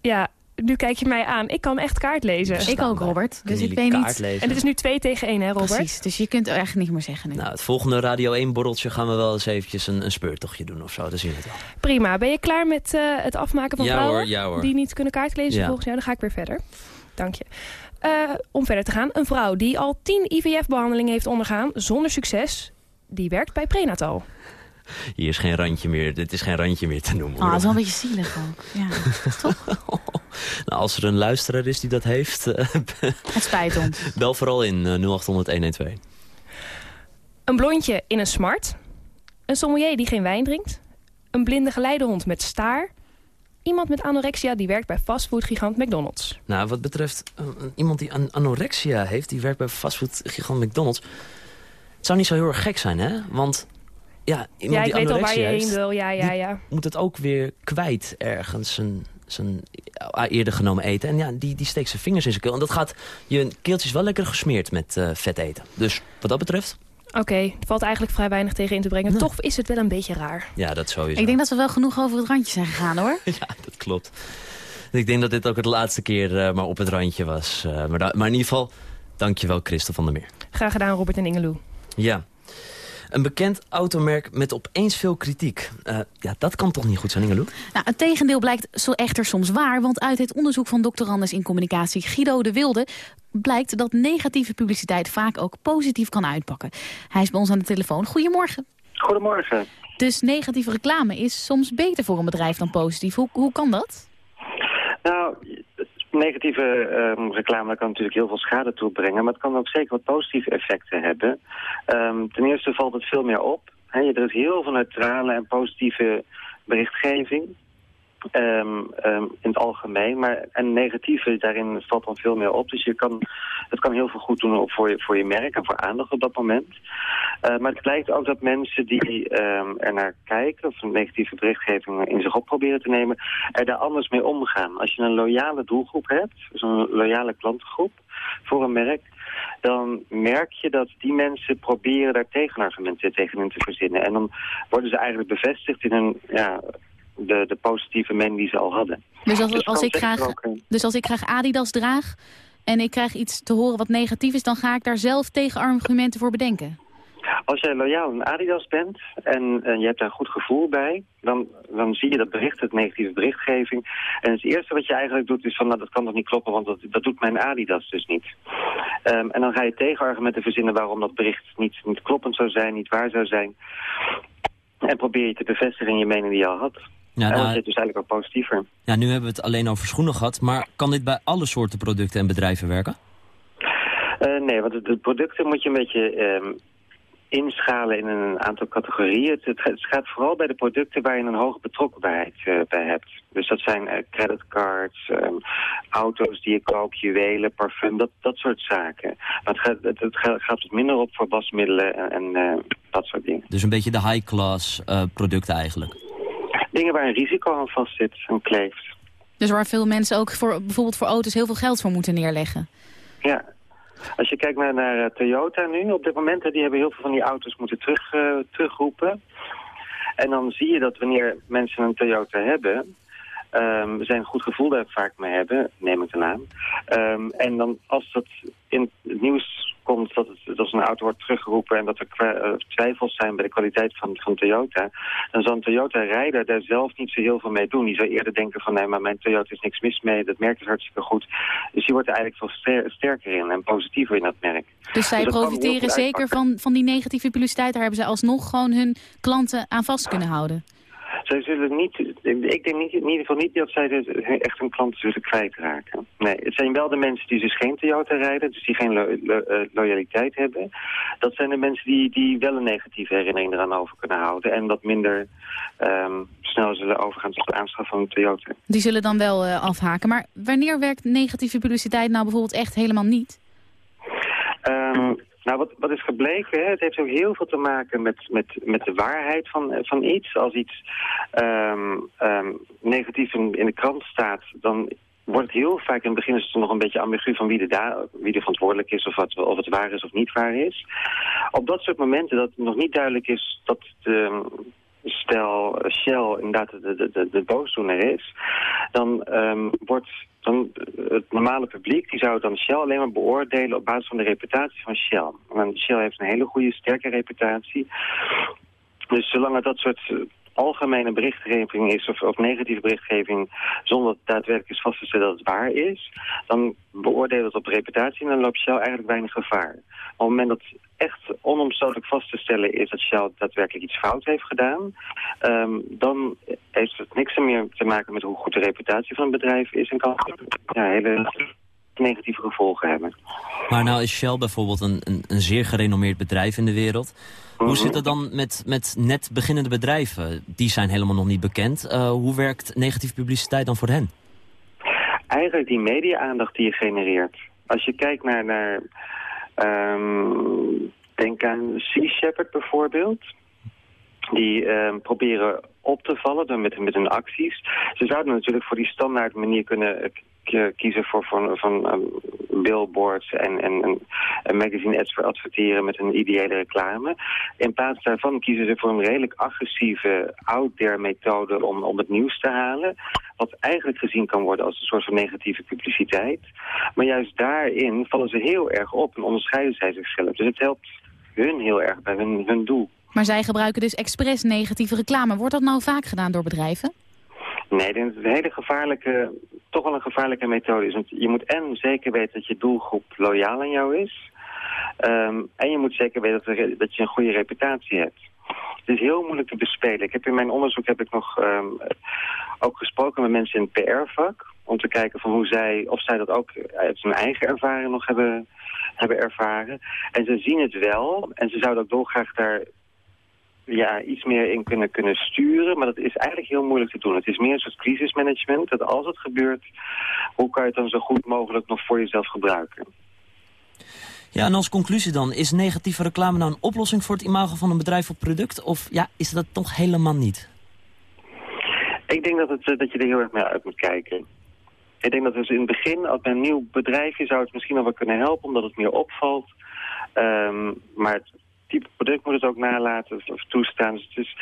Ja, nu kijk je mij aan. Ik kan echt kaart lezen. Ik ook, Robert. Dus ik weet niet. Lezen? En dit is nu 2 tegen 1, hè, Robert? Precies, dus je kunt echt niet meer zeggen nu. Nou, het volgende Radio 1-borreltje gaan we wel eens eventjes een, een speurtochtje doen of zo. Dan zien we het wel. Prima. Ben je klaar met uh, het afmaken van ja, vrouwen hoor, ja, hoor. die niet kunnen kaart lezen Ja. volgens jou? Dan ga ik weer verder. Dank je. Uh, om verder te gaan. Een vrouw die al 10 IVF-behandelingen heeft ondergaan zonder succes... die werkt bij Prenatal. Hier is geen randje meer. Dit is geen randje meer te noemen. Ah, dat is wel een beetje zielig ook. Ja, [laughs] toch? Nou, als er een luisteraar is die dat heeft, eh, [laughs] Het spijt ons. bel vooral in eh, 0800-112. Een blondje in een smart. Een sommelier die geen wijn drinkt. Een blinde geleidehond met staar. Iemand met anorexia die werkt bij fastfoodgigant McDonald's. Nou, wat betreft eh, iemand die an anorexia heeft, die werkt bij fastfoodgigant McDonald's. Het zou niet zo heel erg gek zijn, hè? Want ja, iemand Ja, ik die weet al waar je heen heeft, wil. Ja, ja, ja. moet het ook weer kwijt ergens zijn, zijn eerder genomen eten. En ja, die, die steekt zijn vingers in zijn keel. En dat gaat je keeltje is wel lekker gesmeerd met eh, vet eten. Dus wat dat betreft, Oké, er valt eigenlijk vrij weinig tegen in te brengen. Toch is het wel een beetje raar. ja, dat sowieso. Ik denk dat we wel genoeg over het randje zijn gegaan, hoor. [laughs] Ja, dat klopt. Ik denk dat dit ook het laatste keer eh, maar op het randje was. Eh, maar, maar in ieder geval, dankjewel Christel van der Meer. Graag gedaan, Robert en Ingeloe. Ja. Een bekend automerk met opeens veel kritiek. Eh, ja, dat kan toch niet goed zijn, Ingeloe? Nou, het tegendeel blijkt zo echter soms waar, want uit het onderzoek van doctorandus in communicatie Guido de Wilde blijkt dat negatieve publiciteit vaak ook positief kan uitpakken. Hij is bij ons aan de telefoon. Goedemorgen. Goedemorgen. Dus negatieve reclame is soms beter voor een bedrijf dan positief. Hoe, hoe kan dat? Nou, negatieve ehm, reclame kan natuurlijk heel veel schade toebrengen, maar het kan ook zeker wat positieve effecten hebben. Ehm, ten eerste valt het veel meer op. Je er heel veel neutrale en positieve berichtgeving. Ehm, in het algemeen, maar en negatieve daarin valt dan veel meer op. Dus je kan, het kan heel veel goed doen voor, je, voor je merk en voor aandacht op dat moment. Uh, maar het blijkt ook dat mensen die um, er naar kijken, of een negatieve berichtgeving in zich op proberen te nemen, er daar anders mee omgaan. Als je een loyale doelgroep hebt, een loyale klantengroep voor een merk, dan merk je dat die mensen proberen daar tegenargumenten tegenin te verzinnen. En dan worden ze eigenlijk bevestigd in hun, ja, de, de positieve mening die ze al hadden. Dus als, dus als ik graag, dus als ik graag Adidas draag en ik krijg iets te horen wat negatief is, dan ga ik daar zelf tegenargumenten voor bedenken? Als jij loyaal aan Adidas bent en, en, je hebt daar een goed gevoel bij, dan, dan zie je dat bericht, het negatieve berichtgeving. En het eerste wat je eigenlijk doet is van, nou dat kan toch niet kloppen, want dat, dat doet mijn Adidas dus niet. Um, en dan ga je tegenargumenten verzinnen waarom dat bericht niet, niet kloppend zou zijn, niet waar zou zijn. En probeer je te bevestigen in je mening die je al had. Ja, nou, dat is dus eigenlijk ook positiever. Ja, nu hebben we het alleen over schoenen gehad, maar kan dit bij alle soorten producten en bedrijven werken? Uh, nee, want de, producten moet je een beetje um, inschalen in een aantal categorieën. Het, gaat vooral bij de producten waar je een hoge betrokkenheid uh, bij hebt. Dus dat zijn uh, creditcards, um, auto's die je koopt, juwelen, parfum, dat, dat soort zaken. Maar het gaat, het, het gaat wat minder op voor wasmiddelen en, en dat soort dingen. Dus een beetje de high-class producten eigenlijk? Dingen waar een risico aan vastzit en kleeft. Dus waar veel mensen ook voor, bijvoorbeeld voor auto's heel veel geld voor moeten neerleggen? Ja, als je kijkt naar, naar uh, Toyota nu, op dit moment, die hebben heel veel van die auto's moeten terug, uh, terugroepen. En dan zie je dat wanneer mensen een Toyota hebben, um, we zijn een goed gevoel daar vaak mee hebben, neem ik dan aan. Um, en dan als dat in het nieuws komt dat, het, dat een auto wordt teruggeroepen en dat er uh, twijfels zijn bij de kwaliteit van, van Toyota, dan zal een Toyota-rijder daar zelf niet zo heel veel mee doen. Die zou eerder denken van nee, maar mijn Toyota is niks mis mee, dat merk is hartstikke goed. Dus die wordt er eigenlijk veel ster sterker in en positiever in dat merk. Dus zij dus profiteren zeker van, van die negatieve publiciteit, daar hebben ze alsnog gewoon hun klanten aan vast kunnen houden? Zij zullen niet, ik denk niet, in ieder geval niet dat zij echt een klant zullen kwijtraken. Nee, het zijn wel de mensen die dus geen Toyota rijden, dus die geen eh, loyaliteit hebben. Dat zijn de mensen die, die wel een negatieve herinnering eraan over kunnen houden en wat minder um, snel zullen overgaan tot de aanschaf van een Toyota. Die zullen dan wel uh, afhaken. Maar wanneer werkt negatieve publiciteit nou bijvoorbeeld echt helemaal niet? Um, nou, wat, wat is gebleken, hè, het heeft ook heel veel te maken met, met, met de waarheid van, van iets. Als iets um, um, negatief in, de krant staat, dan wordt het heel vaak, in het begin is het nog een beetje ambigu van wie daar, wie er verantwoordelijk is of, wat, of het waar is of niet waar is. Op dat soort momenten dat het nog niet duidelijk is dat de, stel Shell inderdaad de, de, de, de boosdoener is, dan um, wordt dan het normale publiek die zou dan Shell alleen maar beoordelen op basis van de reputatie van Shell. Want Shell heeft een hele goede, sterke reputatie. Dus zolang dat soort algemene berichtgeving is of, negatieve berichtgeving zonder daadwerkelijk is vast te stellen dat het waar is, dan beoordelen we het op reputatie en dan loopt Shell eigenlijk weinig gevaar. Op het moment dat echt onomstotelijk vast te stellen is dat Shell daadwerkelijk iets fout heeft gedaan, um, dan heeft het niks meer te maken met hoe goed de reputatie van het bedrijf is en kan ja, hele negatieve gevolgen hebben. Maar nou is Shell bijvoorbeeld een, een, een zeer gerenommeerd bedrijf in de wereld. Hoe zit het dan met, met net beginnende bedrijven? Die zijn helemaal nog niet bekend. Uh, hoe werkt negatieve publiciteit dan voor hen? Eigenlijk die media-aandacht die je genereert. Als je kijkt naar, um, denk aan Sea Shepherd bijvoorbeeld. Die um, proberen op te vallen met, met hun acties. Ze zouden natuurlijk voor die standaard manier kunnen kiezen voor, voor van um, billboards en, en, en magazine ads voor adverteren met een ideële reclame. In plaats daarvan kiezen ze voor een redelijk agressieve out-there methode om, om het nieuws te halen. Wat eigenlijk gezien kan worden als een soort van negatieve publiciteit. Maar juist daarin vallen ze heel erg op en onderscheiden zij zichzelf. Dus het helpt hun heel erg bij hun, hun doel. Maar zij gebruiken dus expres negatieve reclame. Wordt dat nou vaak gedaan door bedrijven? Nee, dat het een hele gevaarlijke, toch wel een gevaarlijke methode is. Want je moet en zeker weten dat je doelgroep loyaal aan jou is. Um, en je moet zeker weten dat, dat, je een goede reputatie hebt. Het is heel moeilijk te bespelen. Ik heb in mijn onderzoek heb ik nog um, ook gesproken met mensen in het PR-vak. Om te kijken van hoe zij, of zij dat ook uit hun eigen ervaring nog hebben, hebben ervaren. En ze zien het wel. En ze zouden ook dolgraag daar ja, iets meer in kunnen, kunnen sturen. Maar dat is eigenlijk heel moeilijk te doen. Het is meer een soort crisismanagement. Dat als het gebeurt, hoe kan je het dan zo goed mogelijk nog voor jezelf gebruiken? Ja, en als conclusie dan, is negatieve reclame nou een oplossing voor het imago van een bedrijf of product? Of ja, is dat toch helemaal niet? Ik denk dat, het, eh, dat je er heel erg mee uit moet kijken. Ik denk dat dus in het begin, als bij een nieuw bedrijf zou het misschien wel kunnen helpen, omdat het meer opvalt. Um, maar het type product moet het ook nalaten of, toestaan. Dus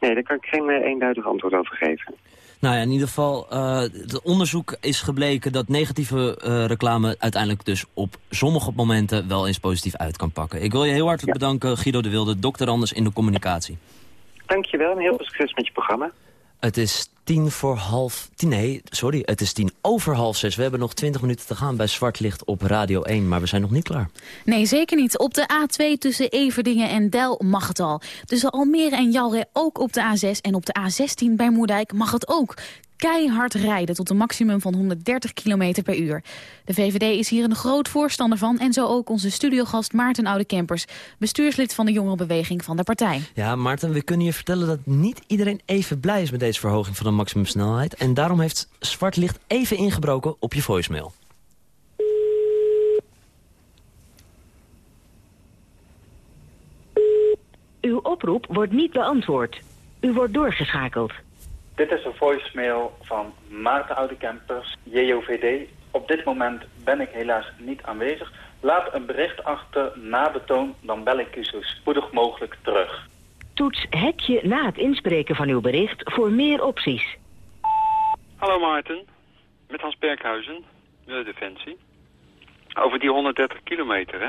nee, daar kan ik geen uh, eenduidig antwoord over geven. Nou ja, in ieder geval, uh, het onderzoek is gebleken dat negatieve uh, reclame uiteindelijk dus op sommige momenten wel eens positief uit kan pakken. Ik wil je heel hartelijk bedanken, Guido de Wilde, dokter Anders in de communicatie. Dankjewel en heel veel succes met je programma. Het is tien voor half... Tien, nee, sorry, het is tien over half zes. We hebben nog twintig minuten te gaan bij Zwart Licht op Radio 1. Maar we zijn nog niet klaar. Nee, zeker niet. Op de A2 tussen Everdingen en Del mag het al. Tussen Almere en Jalre ook op de A6. En op de A16 bij Moerdijk mag het ook keihard rijden tot een maximum van 130 km per uur. De VVD is hier een groot voorstander van en zo ook onze studiogast Maarten Oude Kempers, bestuurslid van de jongerenbeweging van de partij. Ja, Maarten, we kunnen je vertellen dat niet iedereen even blij is met deze verhoging van de maximumsnelheid. En daarom heeft Zwart Licht even ingebroken op je voicemail. Uw oproep wordt niet beantwoord. U wordt doorgeschakeld. Dit is een voicemail van Maarten Oudekempers, JOVD. Op dit moment ben ik helaas niet aanwezig. Laat een bericht achter na de toon, dan bel ik u zo spoedig mogelijk terug. Toets hekje na het inspreken van uw bericht voor meer opties. Hallo Maarten, met Hans Berghuizen, Defensie. Over die 130 kilometer, hè?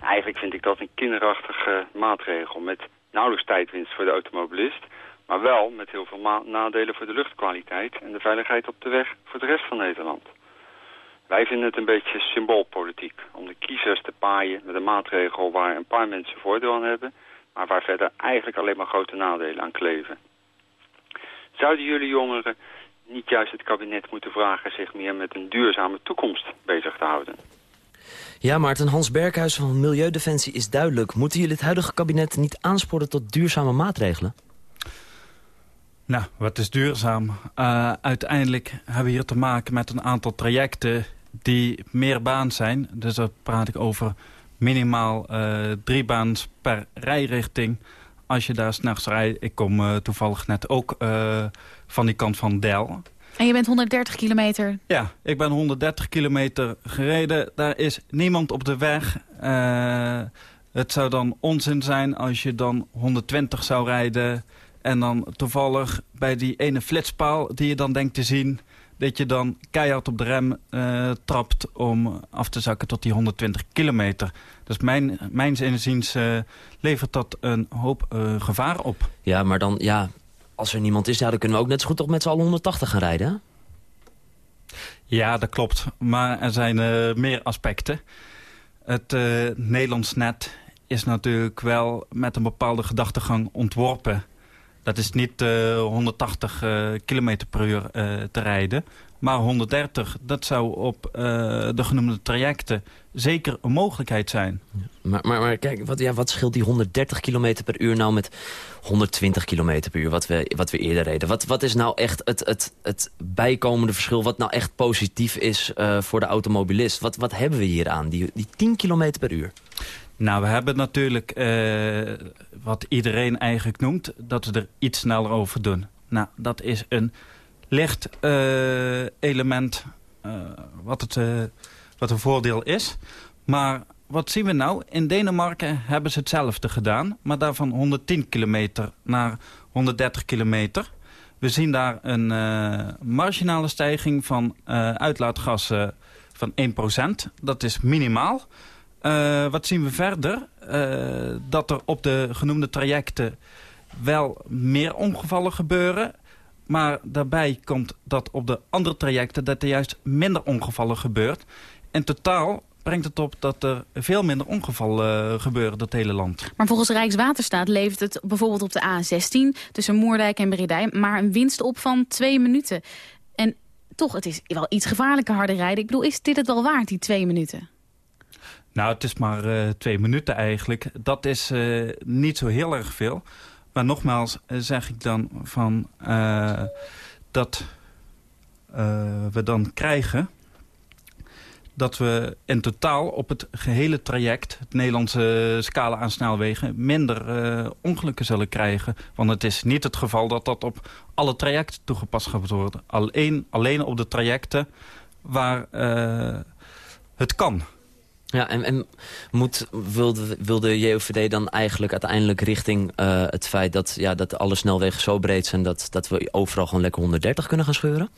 Eigenlijk vind ik dat een kinderachtige maatregel met nauwelijks tijdwinst voor de automobilist... Maar wel met heel veel nadelen voor de luchtkwaliteit en de veiligheid op de weg voor de rest van Nederland. Wij vinden het een beetje symboolpolitiek om de kiezers te paaien met een maatregel waar een paar mensen voordeel aan hebben, maar waar verder eigenlijk alleen maar grote nadelen aan kleven. Zouden jullie jongeren niet juist het kabinet moeten vragen... zich meer met een duurzame toekomst bezig te houden? Ja, Maarten, Hans Berghuis van Milieudefensie is duidelijk. Moeten jullie het huidige kabinet niet aansporen tot duurzame maatregelen? Nou, wat is duurzaam? Uh, uiteindelijk hebben we hier te maken met een aantal trajecten die meer baan zijn. Dus dan praat ik over minimaal uh, drie baans per rijrichting. Als je daar s'nachts rijdt, ik kom uh, toevallig net ook van die kant van Del. En je bent 130 kilometer? Ja, ik ben 130 kilometer gereden. Daar is niemand op de weg. het zou dan onzin zijn als je dan 120 zou rijden... En dan toevallig bij die ene flitspaal die je dan denkt te zien... dat je dan keihard op de rem uh, trapt om af te zakken tot die 120 kilometer. Dus mijn, mijn inziens uh, levert dat een hoop uh, gevaar op. Ja, maar dan, ja, als er niemand is, ja, dan kunnen we ook net zo goed toch met z'n allen 180 gaan rijden, hè? Ja, dat klopt. Maar er zijn meer aspecten. Het Nederlands net is natuurlijk wel met een bepaalde gedachtegang ontworpen... Dat is niet uh, 180 uh, km per uur uh, te rijden. Maar 130, dat zou op de genoemde trajecten zeker een mogelijkheid zijn. Maar, maar, maar kijk, wat, ja, wat scheelt die 130 km per uur nou met 120 km per uur... wat we, wat we eerder reden? Wat, wat is nou echt het, het, het bijkomende verschil... wat nou echt positief is voor de automobilist? Wat, wat hebben we hier aan, die, die 10 km per uur? Nou, we hebben natuurlijk uh, wat iedereen eigenlijk noemt... dat we er iets sneller over doen. Nou, dat is een licht uh, element uh, wat, het, wat een voordeel is. Maar wat zien we nou? In Denemarken hebben ze hetzelfde gedaan... maar daarvan 110 kilometer naar 130 kilometer. We zien daar een marginale stijging van uitlaatgassen van 1%. Dat is minimaal... Uh, wat zien we verder? Uh, dat er op de genoemde trajecten wel meer ongevallen gebeuren. Maar daarbij komt dat op de andere trajecten... dat er juist minder ongevallen gebeurt. In totaal brengt het op dat er veel minder ongevallen uh, gebeuren in het hele land. Maar volgens Rijkswaterstaat levert het bijvoorbeeld op de A16... tussen Moerdijk en Bredij maar een winst op van twee minuten. En toch, het is wel iets gevaarlijker harder rijden. Ik bedoel, is dit het wel waard, die twee minuten? Nou, het is maar uh, twee minuten eigenlijk. Dat is uh, niet zo heel erg veel. Maar nogmaals uh, zeg ik dan van dat we dan krijgen dat we in totaal op het gehele traject... het Nederlandse scala aan snelwegen... minder ongelukken zullen krijgen. Want het is niet het geval dat dat op alle trajecten toegepast gaat worden. Alleen, alleen op de trajecten waar het kan. Ja, en, en moet, wilde, wilde JOVD dan eigenlijk uiteindelijk richting uh, het feit dat, ja, dat alle snelwegen zo breed zijn... Dat, dat we overal gewoon lekker 130 kunnen gaan scheuren?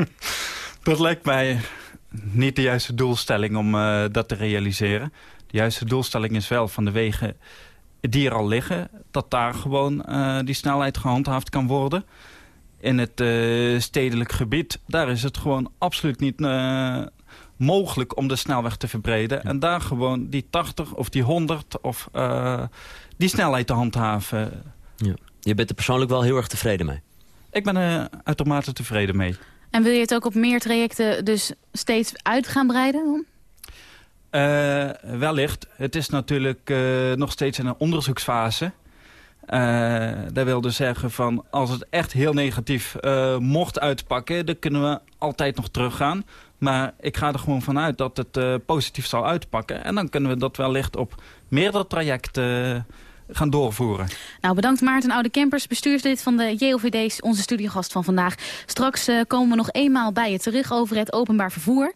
[laughs] dat lijkt mij niet de juiste doelstelling om uh, dat te realiseren. De juiste doelstelling is wel van de wegen die er al liggen... dat daar gewoon uh, die snelheid gehandhaafd kan worden. In het stedelijk gebied, daar is het gewoon absoluut niet mogelijk om de snelweg te verbreden. En daar gewoon die 80 of die 100 of uh, die snelheid te handhaven. Ja. Je bent er persoonlijk wel heel erg tevreden mee? Ik ben er uitermate tevreden mee. En wil je het ook op meer trajecten dus steeds uit gaan breiden dan? Uh, wellicht. Het is natuurlijk uh, nog steeds in een onderzoeksfase. Uh, dat wil dus zeggen van als het echt heel negatief uh, mocht uitpakken... dan kunnen we altijd nog teruggaan. Maar ik ga er gewoon vanuit dat het uh, positief zal uitpakken. En dan kunnen we dat wellicht op meerdere trajecten gaan doorvoeren. Nou, bedankt Maarten Oude Kempers, bestuurslid van de JOVD, onze studiogast van vandaag. Straks komen we nog eenmaal bij je terug over het openbaar vervoer.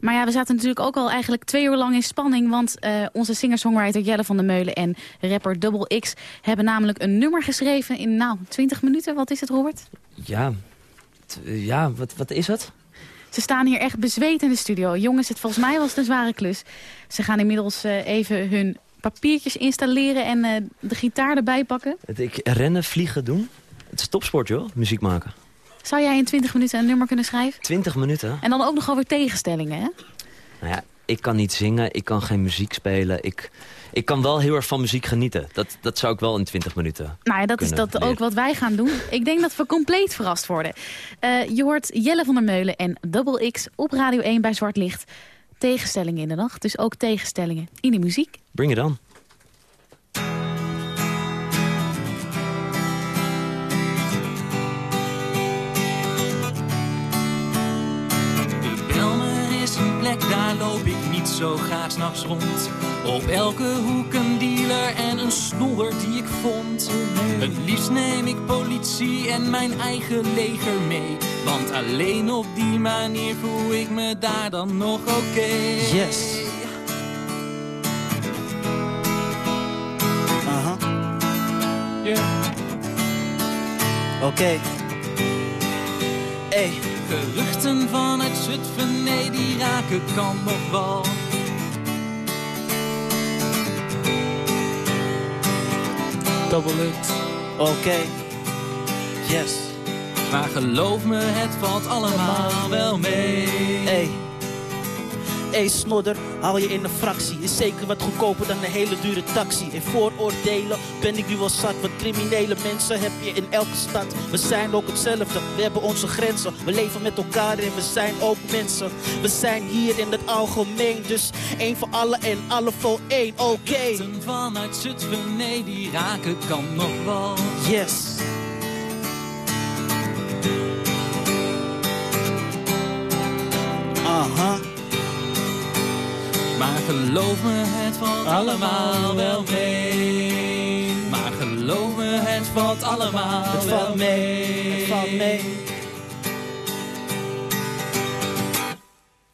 Maar ja, we zaten natuurlijk ook al eigenlijk twee uur lang in spanning... want uh, onze singer-songwriter Jelle van der Meulen en rapper Double X... hebben namelijk een nummer geschreven in, nou, 20 minuten. Wat is het, Robert? Ja, ja wat, wat is het? Ze staan hier echt bezweet in de studio. Jongens, het, volgens mij was het een zware klus. Ze gaan inmiddels uh, even hun papiertjes installeren en uh, de gitaar erbij pakken. Ik rennen, vliegen, doen. Het is topsport, joh, muziek maken. Zou jij in 20 minuten een nummer kunnen schrijven? 20 minuten? En dan ook nog over tegenstellingen, hè? Nou ja, ik kan niet zingen, ik kan geen muziek spelen. Ik, ik kan wel heel erg van muziek genieten. Dat, dat zou ik wel in 20 minuten Nou ja, dat is dat ook wat wij gaan doen. Ik denk dat we compleet verrast worden. Uh, je hoort Jelle van der Meulen en Double X op Radio 1 bij Zwart Licht. Tegenstellingen in de nacht, dus ook tegenstellingen in de muziek. Bring it on. Daar loop ik niet zo graag s'nachts rond. Op elke hoek een dealer en een snoer die ik vond. Het liefst neem ik politie en mijn eigen leger mee. Want alleen op die manier voel ik me daar dan nog oké. Yes. Aha. Yeah. Oké. Okay. Hey. Geruchten vanuit Zutphen, nee die raken kan nog wel. Double X. Oké. Yes. Maar geloof me, het valt allemaal wel mee. Hey. Hey snodder, haal je in een fractie. Is zeker wat goedkoper dan een hele dure taxi. In vooroordelen ben ik nu wel zat. Want criminele mensen heb je in elke stad. We zijn ook hetzelfde, we hebben onze grenzen. We leven met elkaar en we zijn ook mensen. We zijn hier in het algemeen. Dus één voor alle en alle voor één, oké. Okay. vanuit Zutphen, nee die raken kan nog wel. Yes. Maar geloof me, het valt allemaal wel mee. Maar geloof me, het valt allemaal het valt wel mee. Het valt mee.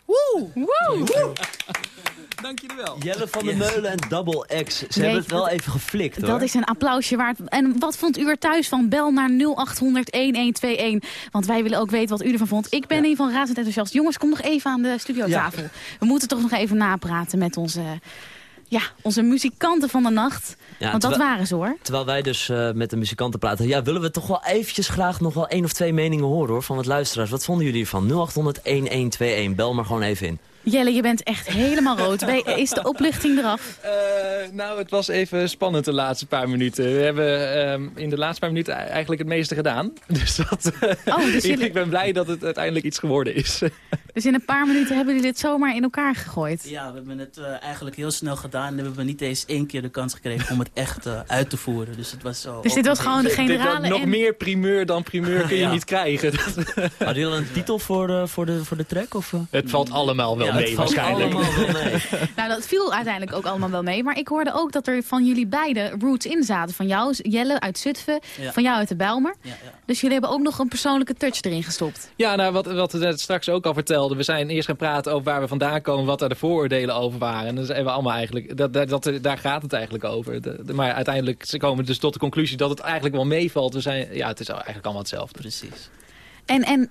Woe! Woe! Dank jullie wel. Jelle van der Meulen en Double X. Ze hebben het wel even geflikt hoor. Dat is een applausje waard. En wat vond u er thuis van? Bel naar 0800-1121. Want wij willen ook weten wat u ervan vond. Ik ben ja. in ieder geval razend enthousiast. Jongens, kom nog even aan de studiotafel. Ja. We moeten toch nog even napraten met onze... Ja, onze muzikanten van de nacht. Ja, Want dat waren ze hoor. Terwijl wij dus uh, met de muzikanten praten. Ja, willen we toch wel eventjes graag nog wel één of twee meningen horen hoor. Van wat luisteraars. Wat vonden jullie ervan? 0800-1121. Bel maar gewoon even in. Jelle, je bent echt helemaal rood. Is de opluchting eraf? Uh, nou, het was even spannend de laatste paar minuten. We hebben um, in de laatste paar minuten eigenlijk het meeste gedaan. [laughs] Dus, dat, oh, dus jullie... ik ben blij dat het uiteindelijk iets geworden is. [laughs] Dus in een paar minuten hebben jullie dit zomaar in elkaar gegooid? Ja, we hebben het uh, eigenlijk heel snel gedaan. En we hebben niet eens één keer de kans gekregen om het echt uh, uit te voeren. Dus, het was zo dus dit was gewoon de generale... Dit, nog en... meer primeur dan primeur [laughs] kun je ja. niet krijgen. Hadden jullie een titel voor de, voor de, voor de track? Of? Het valt allemaal wel ja, mee waarschijnlijk. [laughs] nou, dat viel uiteindelijk ook allemaal wel mee. Maar ik hoorde ook dat er van jullie beiden roots in zaten. Van jou, Jelle uit Zutphen, ja. van jou uit de Bijlmer. Ja, ja. Dus jullie hebben ook nog een persoonlijke touch erin gestopt. Ja, nou, wat, wat we net straks ook al vertelden. We zijn eerst gaan praten over waar we vandaan komen, wat er de vooroordelen over waren. En dat zijn we allemaal eigenlijk, dat, dat, dat, daar gaat het eigenlijk over. De, de, maar uiteindelijk ze komen dus tot de conclusie dat het eigenlijk wel meevalt. We zijn, ja, het is eigenlijk allemaal hetzelfde. Precies. En, en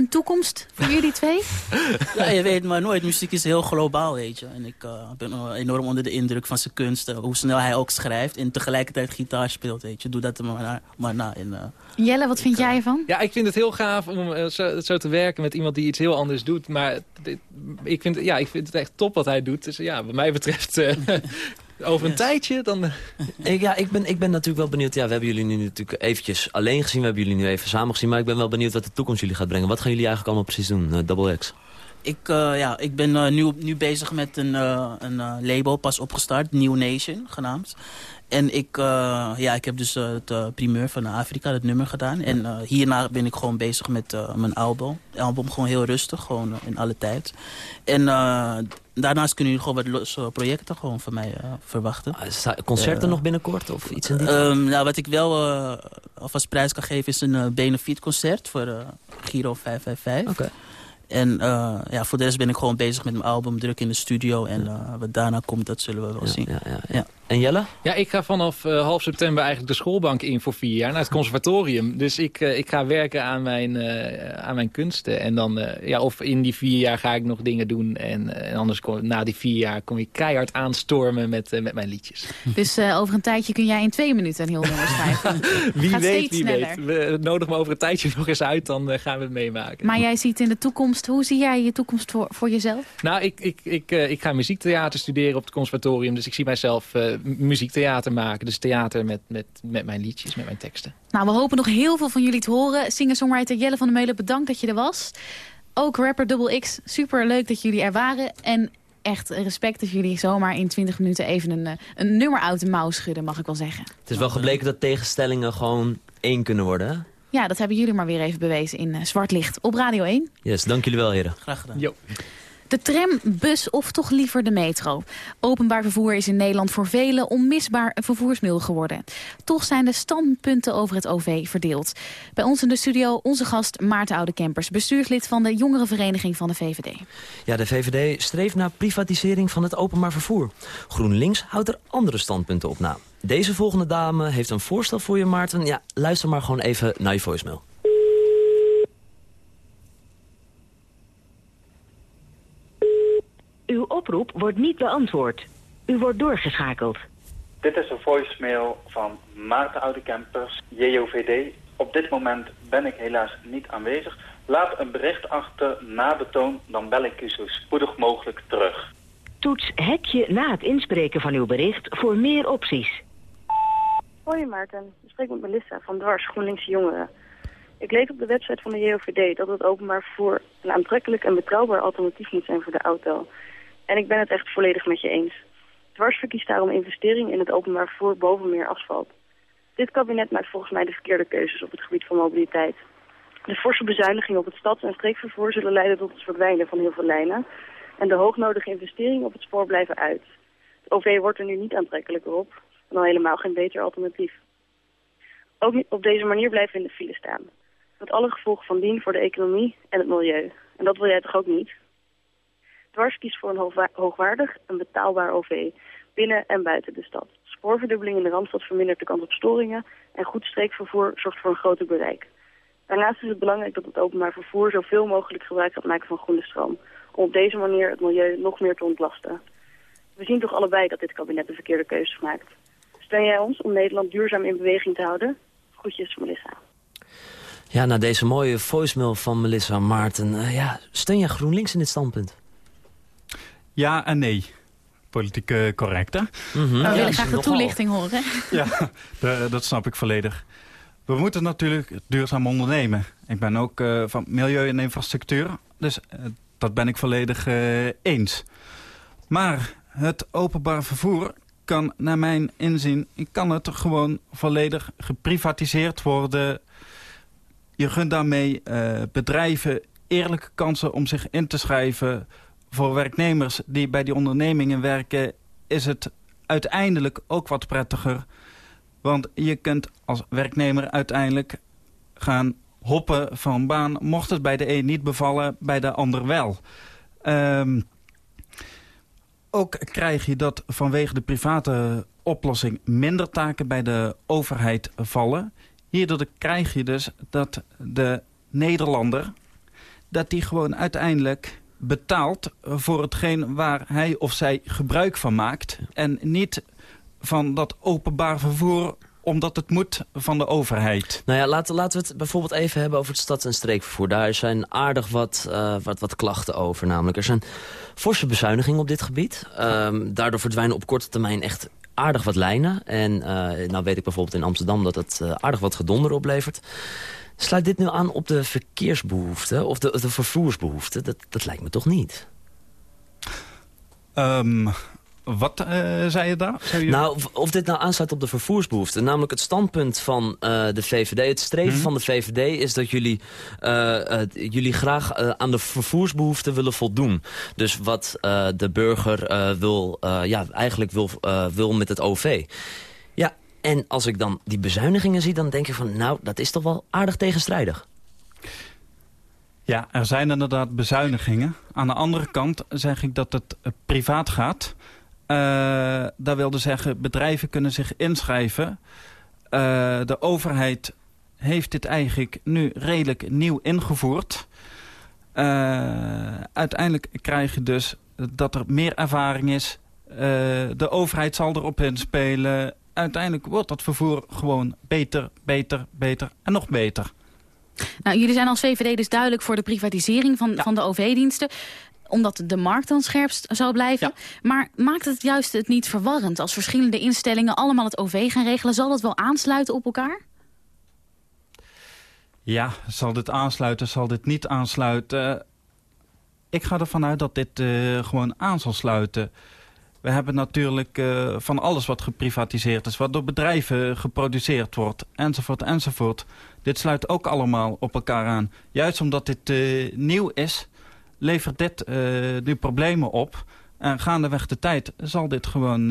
een toekomst voor jullie twee? [laughs] ja, je weet maar nooit. Muziek is heel globaal, weet je. En ik uh, ben enorm onder de indruk van zijn kunsten. Hoe snel hij ook schrijft en tegelijkertijd gitaar speelt, weet je. Doe dat er maar na. Maar na en, uh, Jelle, wat vind jij ervan? Ja, ik vind het heel gaaf om zo, zo, te werken met iemand die iets heel anders doet. Maar dit, ik, vind, ja, ik vind het echt top wat hij doet. Dus ja, wat mij betreft [laughs] over een tijdje dan... [laughs] ik, ja, ik ben, ik ben natuurlijk wel benieuwd. Ja, we hebben jullie nu natuurlijk eventjes alleen gezien. We hebben jullie nu even samen gezien. Maar ik ben wel benieuwd wat de toekomst jullie gaat brengen. Wat gaan jullie eigenlijk allemaal precies doen, uh, Double X? Ik, uh, ja, ik ben uh, nu, nu bezig met een, een label, pas opgestart. New Nation, genaamd. En ik, uh, ja, ik heb dus uh, het uh, primeur van Afrika, het nummer gedaan. En hierna ben ik gewoon bezig met mijn album. Album gewoon heel rustig, gewoon in alle tijd. En daarnaast kunnen jullie gewoon wat losse projecten gewoon van mij verwachten. Ah, concerten nog binnenkort of iets in die um, nou, Wat ik wel alvast prijs kan geven is een benefietconcert voor Giro 555. Oké. Okay. En ja, voor de rest ben ik gewoon bezig met mijn album, druk in de studio. En wat daarna komt, dat zullen we wel ja, zien. Ja, ja, ja. En Jelle? Ja, ik ga vanaf uh, half september eigenlijk de schoolbank in voor vier jaar naar het conservatorium. Dus ik, uh, ik ga werken aan mijn, uh, aan mijn kunsten. En dan, ja, of in die vier jaar ga ik nog dingen doen. En, en anders kom, na die vier jaar kom ik keihard aanstormen met, met mijn liedjes. Dus over een tijdje kun jij in twee minuten een heel nummer schrijven. [laughs] wie weet, wie weet. We nodigen me over een tijdje [laughs] nog eens uit, dan gaan we het meemaken. Maar jij ziet in de toekomst, hoe zie jij je toekomst voor, voor jezelf? Nou, ik, ik, ik, ik ga muziektheater studeren op het conservatorium. Dus ik zie mijzelf muziektheater maken. Dus theater met, met, met mijn liedjes, met mijn teksten. Nou, we hopen nog heel veel van jullie te horen. Singer-songwriter Jelle van der Meulen, bedankt dat je er was. Ook rapper Double X, super leuk dat jullie er waren. En echt respect dat jullie zomaar in 20 minuten even een, een nummer uit de mouw schudden, mag ik wel zeggen. Het is wel gebleken dat tegenstellingen gewoon één kunnen worden, Ja, dat hebben jullie maar weer even bewezen in uh, Zwart Licht op Radio 1. Yes, dank jullie wel, heren. Graag gedaan. Jo. De tram, bus of toch liever de metro. Openbaar vervoer is in Nederland voor velen onmisbaar een vervoersmiddel geworden. Toch zijn de standpunten over het OV verdeeld. Bij ons in de studio onze gast Maarten Oudekempers... bestuurslid van de jongerenvereniging van de VVD. Ja, de VVD streeft naar privatisering van het openbaar vervoer. GroenLinks houdt er andere standpunten op na. Deze volgende dame heeft een voorstel voor je, Maarten. Ja, luister maar gewoon even naar je voicemail. Uw oproep wordt niet beantwoord. U wordt doorgeschakeld. Dit is een voicemail van Maarten Oudekempers, JOVD. Op dit moment ben ik helaas niet aanwezig. Laat een bericht achter na de toon, dan bel ik u zo spoedig mogelijk terug. Toets hekje na het inspreken van uw bericht voor meer opties. Hoi Maarten, ik spreek met Melissa van Dwars GroenLinks Jongeren. Ik lees op de website van de JOVD dat het openbaar vervoer een aantrekkelijk en betrouwbaar alternatief moet zijn voor de auto. En ik ben het echt volledig met je eens. Dwars verkiest daarom investering in het openbaar vervoer boven meer asfalt. Dit kabinet maakt volgens mij de verkeerde keuzes op het gebied van mobiliteit. De forse bezuinigingen op het stads- en streekvervoer zullen leiden tot het verdwijnen van heel veel lijnen. En de hoognodige investeringen op het spoor blijven uit. Het OV wordt er nu niet aantrekkelijker op. En al helemaal geen beter alternatief. Ook op deze manier blijven we in de file staan. Met alle gevolgen van dien voor de economie en het milieu. En dat wil jij toch ook niet? Dwars kiest voor een hoogwaardig en betaalbaar OV binnen en buiten de stad. Spoorverdubbeling in de Randstad vermindert de kans op storingen en goed streekvervoer zorgt voor een groter bereik. Daarnaast is het belangrijk dat het openbaar vervoer zoveel mogelijk gebruik gaat maken van groene stroom, om op deze manier het milieu nog meer te ontlasten. We zien toch allebei dat dit kabinet de verkeerde keuzes maakt. Steun jij ons om Nederland duurzaam in beweging te houden? Groetjes, Melissa. Ja, na deze mooie voicemail van Melissa Maarten, uh, ja, steun jij GroenLinks in dit standpunt? Ja en nee. Politiek correct, hè? Mm -hmm. We willen graag de toelichting horen. [laughs] ja, de, dat snap ik volledig. We moeten natuurlijk duurzaam ondernemen. Ik ben ook uh, van milieu en infrastructuur, dus uh, dat ben ik volledig eens. Maar het openbaar vervoer kan naar mijn inzien... kan het gewoon volledig geprivatiseerd worden. Je gunt daarmee bedrijven eerlijke kansen om zich in te schrijven voor werknemers die bij die ondernemingen werken... is het uiteindelijk ook wat prettiger. Want je kunt als werknemer uiteindelijk gaan hoppen van baan... mocht het bij de een niet bevallen, bij de ander wel. Um, ook krijg je dat vanwege de private oplossing... minder taken bij de overheid vallen. Hierdoor krijg je dus dat de Nederlander... dat die gewoon uiteindelijk betaalt voor hetgeen waar hij of zij gebruik van maakt. En niet van dat openbaar vervoer omdat het moet van de overheid. Nou ja, laten, laten we het bijvoorbeeld even hebben over het stads- en streekvervoer. Daar zijn aardig wat, uh, wat, wat klachten over. Namelijk, er zijn forse bezuinigingen op dit gebied. Um, daardoor verdwijnen op korte termijn echt aardig wat lijnen. En uh, nou weet ik bijvoorbeeld in Amsterdam dat het uh, aardig wat gedonder oplevert. Sluit dit nu aan op de verkeersbehoeften of de, de vervoersbehoeften? Dat, dat lijkt me toch niet? Um, wat uh, zei je daar? Zei je... Nou, of dit nou aansluit op de vervoersbehoeften. Namelijk het standpunt van uh, de VVD. Het streven Mhm. van de VVD is dat jullie, uh, jullie graag aan de vervoersbehoeften willen voldoen. Dus wat de burger wil, ja, eigenlijk wil, wil met het OV. En als ik dan die bezuinigingen zie, dan denk ik van... nou, dat is toch wel aardig tegenstrijdig. Ja, er zijn inderdaad bezuinigingen. Aan de andere kant zeg ik dat het privaat gaat. Uh, dat wilde zeggen, bedrijven kunnen zich inschrijven. Uh, de overheid heeft dit eigenlijk nu redelijk nieuw ingevoerd. Uiteindelijk krijg je dus dat er meer ervaring is. de overheid zal erop inspelen. Uiteindelijk wordt dat vervoer gewoon beter, beter, beter en nog beter. Nou, jullie zijn als VVD dus duidelijk voor de privatisering van, van de OV-diensten omdat de markt dan scherpst zou blijven. Maar maakt het juist het niet verwarrend als verschillende instellingen allemaal het OV gaan regelen? Zal dat wel aansluiten op elkaar? Ja, zal dit aansluiten, zal dit niet aansluiten? Ik ga ervan uit dat dit uh, gewoon aan zal sluiten. We hebben natuurlijk uh, van alles wat geprivatiseerd is, wat door bedrijven geproduceerd wordt, enzovoort, enzovoort. Dit sluit ook allemaal op elkaar aan. Juist omdat dit uh, nieuw is, levert dit nu problemen op. En gaandeweg de tijd zal dit gewoon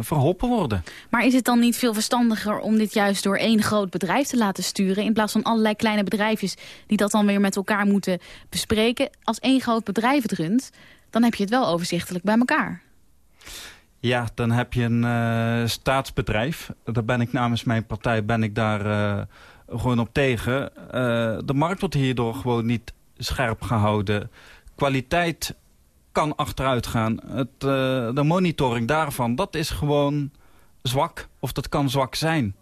verholpen worden. Maar is het dan niet veel verstandiger om dit juist door één groot bedrijf te laten sturen... in plaats van allerlei kleine bedrijfjes die dat dan weer met elkaar moeten bespreken? Als één groot bedrijf het runt, dan heb je het wel overzichtelijk bij elkaar. Ja, dan heb je een uh, staatsbedrijf. Daar ben ik namens mijn partij ben ik daar uh, gewoon op tegen. Uh, de markt wordt hierdoor gewoon niet scherp gehouden kwaliteit kan achteruit gaan. Het, de monitoring daarvan, dat is gewoon zwak. Of dat kan zwak zijn.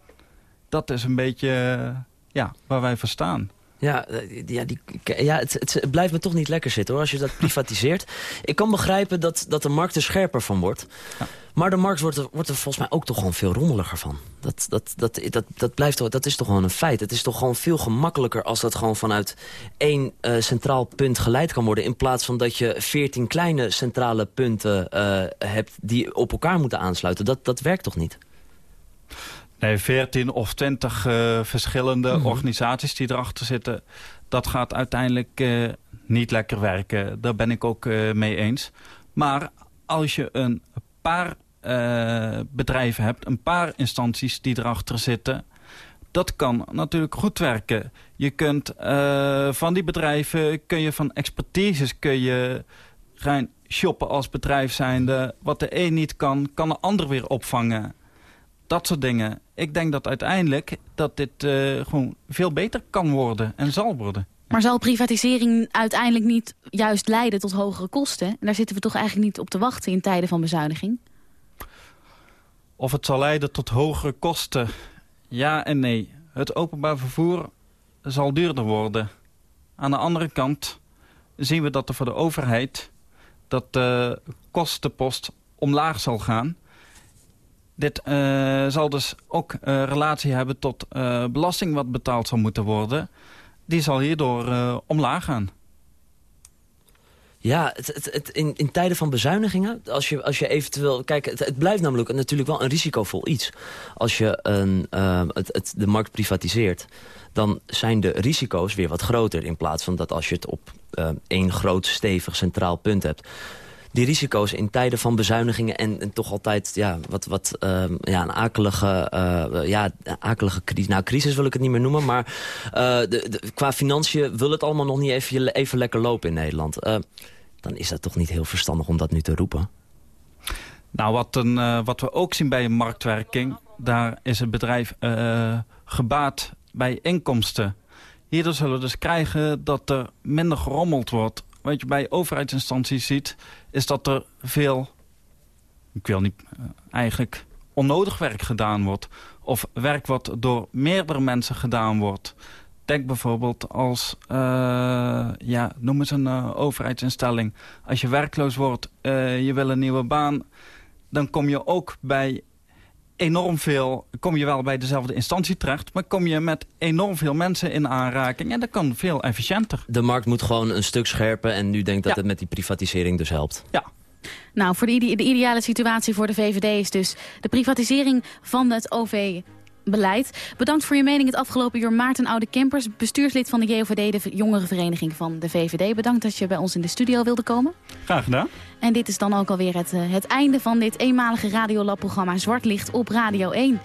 Dat is een beetje ja, waar wij voor staan. Ja, eh, ja, die, ja het, het, blijft me toch niet lekker zitten hoor, als je dat [laughs] privatiseert. Ik kan begrijpen dat, dat de markt er scherper van wordt. Ja. Maar de markt wordt er, wordt er volgens mij ook toch gewoon veel rommeliger van. Dat, dat, dat, dat, dat, blijft, dat is toch gewoon een feit. Het is toch gewoon veel gemakkelijker als dat gewoon vanuit één uh, centraal punt geleid kan worden. In plaats van dat je veertien kleine centrale punten uh, hebt die op elkaar moeten aansluiten. Dat, dat werkt toch niet? Nee, 14 of 20 uh, verschillende mm -hmm. organisaties die erachter zitten... dat gaat uiteindelijk uh, niet lekker werken. Daar ben ik ook uh, mee eens. Maar als je een paar bedrijven hebt... een paar instanties die erachter zitten... dat kan natuurlijk goed werken. Je kunt van die bedrijven... kun je van expertises kun je gaan shoppen als bedrijf zijnde. Wat de een niet kan, kan de ander weer opvangen dat soort dingen. Ik denk dat uiteindelijk dat dit uh, gewoon veel beter kan worden en zal worden. Maar zal privatisering uiteindelijk niet juist leiden tot hogere kosten? En daar zitten we toch eigenlijk niet op te wachten in tijden van bezuiniging? Of het zal leiden tot hogere kosten? Ja en nee. Het openbaar vervoer zal duurder worden. Aan de andere kant zien we dat er voor de overheid... dat de kostenpost omlaag zal gaan... Dit uh, zal dus ook uh, relatie hebben tot uh, belasting wat betaald zal moeten worden. Die zal hierdoor omlaag gaan. Ja, het, in, in tijden van bezuinigingen, als je, als je eventueel... Kijk, het, blijft namelijk natuurlijk wel een risicovol iets. Als je een, het, de markt privatiseert, dan zijn de risico's weer wat groter... in plaats van dat als je het op één groot stevig centraal punt hebt die risico's in tijden van bezuinigingen... en, en toch altijd ja, wat, wat uh, ja, een akelige, uh, ja, akelige crisis... Nou, crisis wil ik het niet meer noemen, maar uh, de, qua financiën... wil het allemaal nog niet even, even lekker lopen in Nederland. dan is dat toch niet heel verstandig om dat nu te roepen? Nou, wat, een, wat we ook zien bij een marktwerking... daar is het bedrijf gebaat bij inkomsten... Hierdoor zullen we dus krijgen dat er minder gerommeld wordt wat je bij overheidsinstanties ziet... is dat er veel, ik wil niet, uh, eigenlijk onnodig werk gedaan wordt. Of werk wat door meerdere mensen gedaan wordt. Denk bijvoorbeeld als, uh, ja, noem eens een uh, overheidsinstelling. Als je werkloos wordt, je wil een nieuwe baan... dan kom je ook bij enorm veel, kom je wel bij dezelfde instantie terecht... maar kom je met enorm veel mensen in aanraking... en dat kan veel efficiënter. De markt moet gewoon een stuk scherpen... en nu denkt dat ja. het met die privatisering dus helpt. Ja. Nou, voor de, de ideale situatie voor de VVD is dus de privatisering van het OV beleid. Bedankt voor je mening het afgelopen uur. Maarten Oude Kempers, bestuurslid van de JOVD, de jongerenvereniging van de VVD. Bedankt dat je bij ons in de studio wilde komen. Graag gedaan. En dit is dan ook alweer het, het einde van dit eenmalige Radiolab-programma Zwart Licht op Radio 1.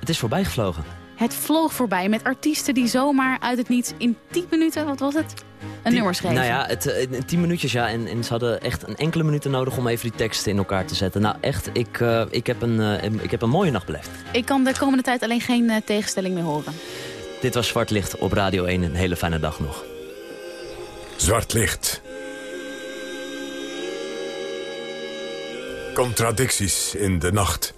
Het is voorbij gevlogen. Het vloog voorbij met artiesten die zomaar uit het niets in 10 minuten, wat was het? een nummer schreven. Nou ja, het, eh, tien minuutjes ja. En, en ze hadden echt een enkele minuten nodig om even die teksten in elkaar te zetten. Nou echt, ik, uh, ik, heb, een, uh, ik heb een mooie nacht beleefd. Ik kan de komende tijd alleen geen uh, tegenstelling meer horen. Dit was Zwart Licht op Radio 1. Een hele fijne dag nog. Zwart Licht. Contradicties in de nacht.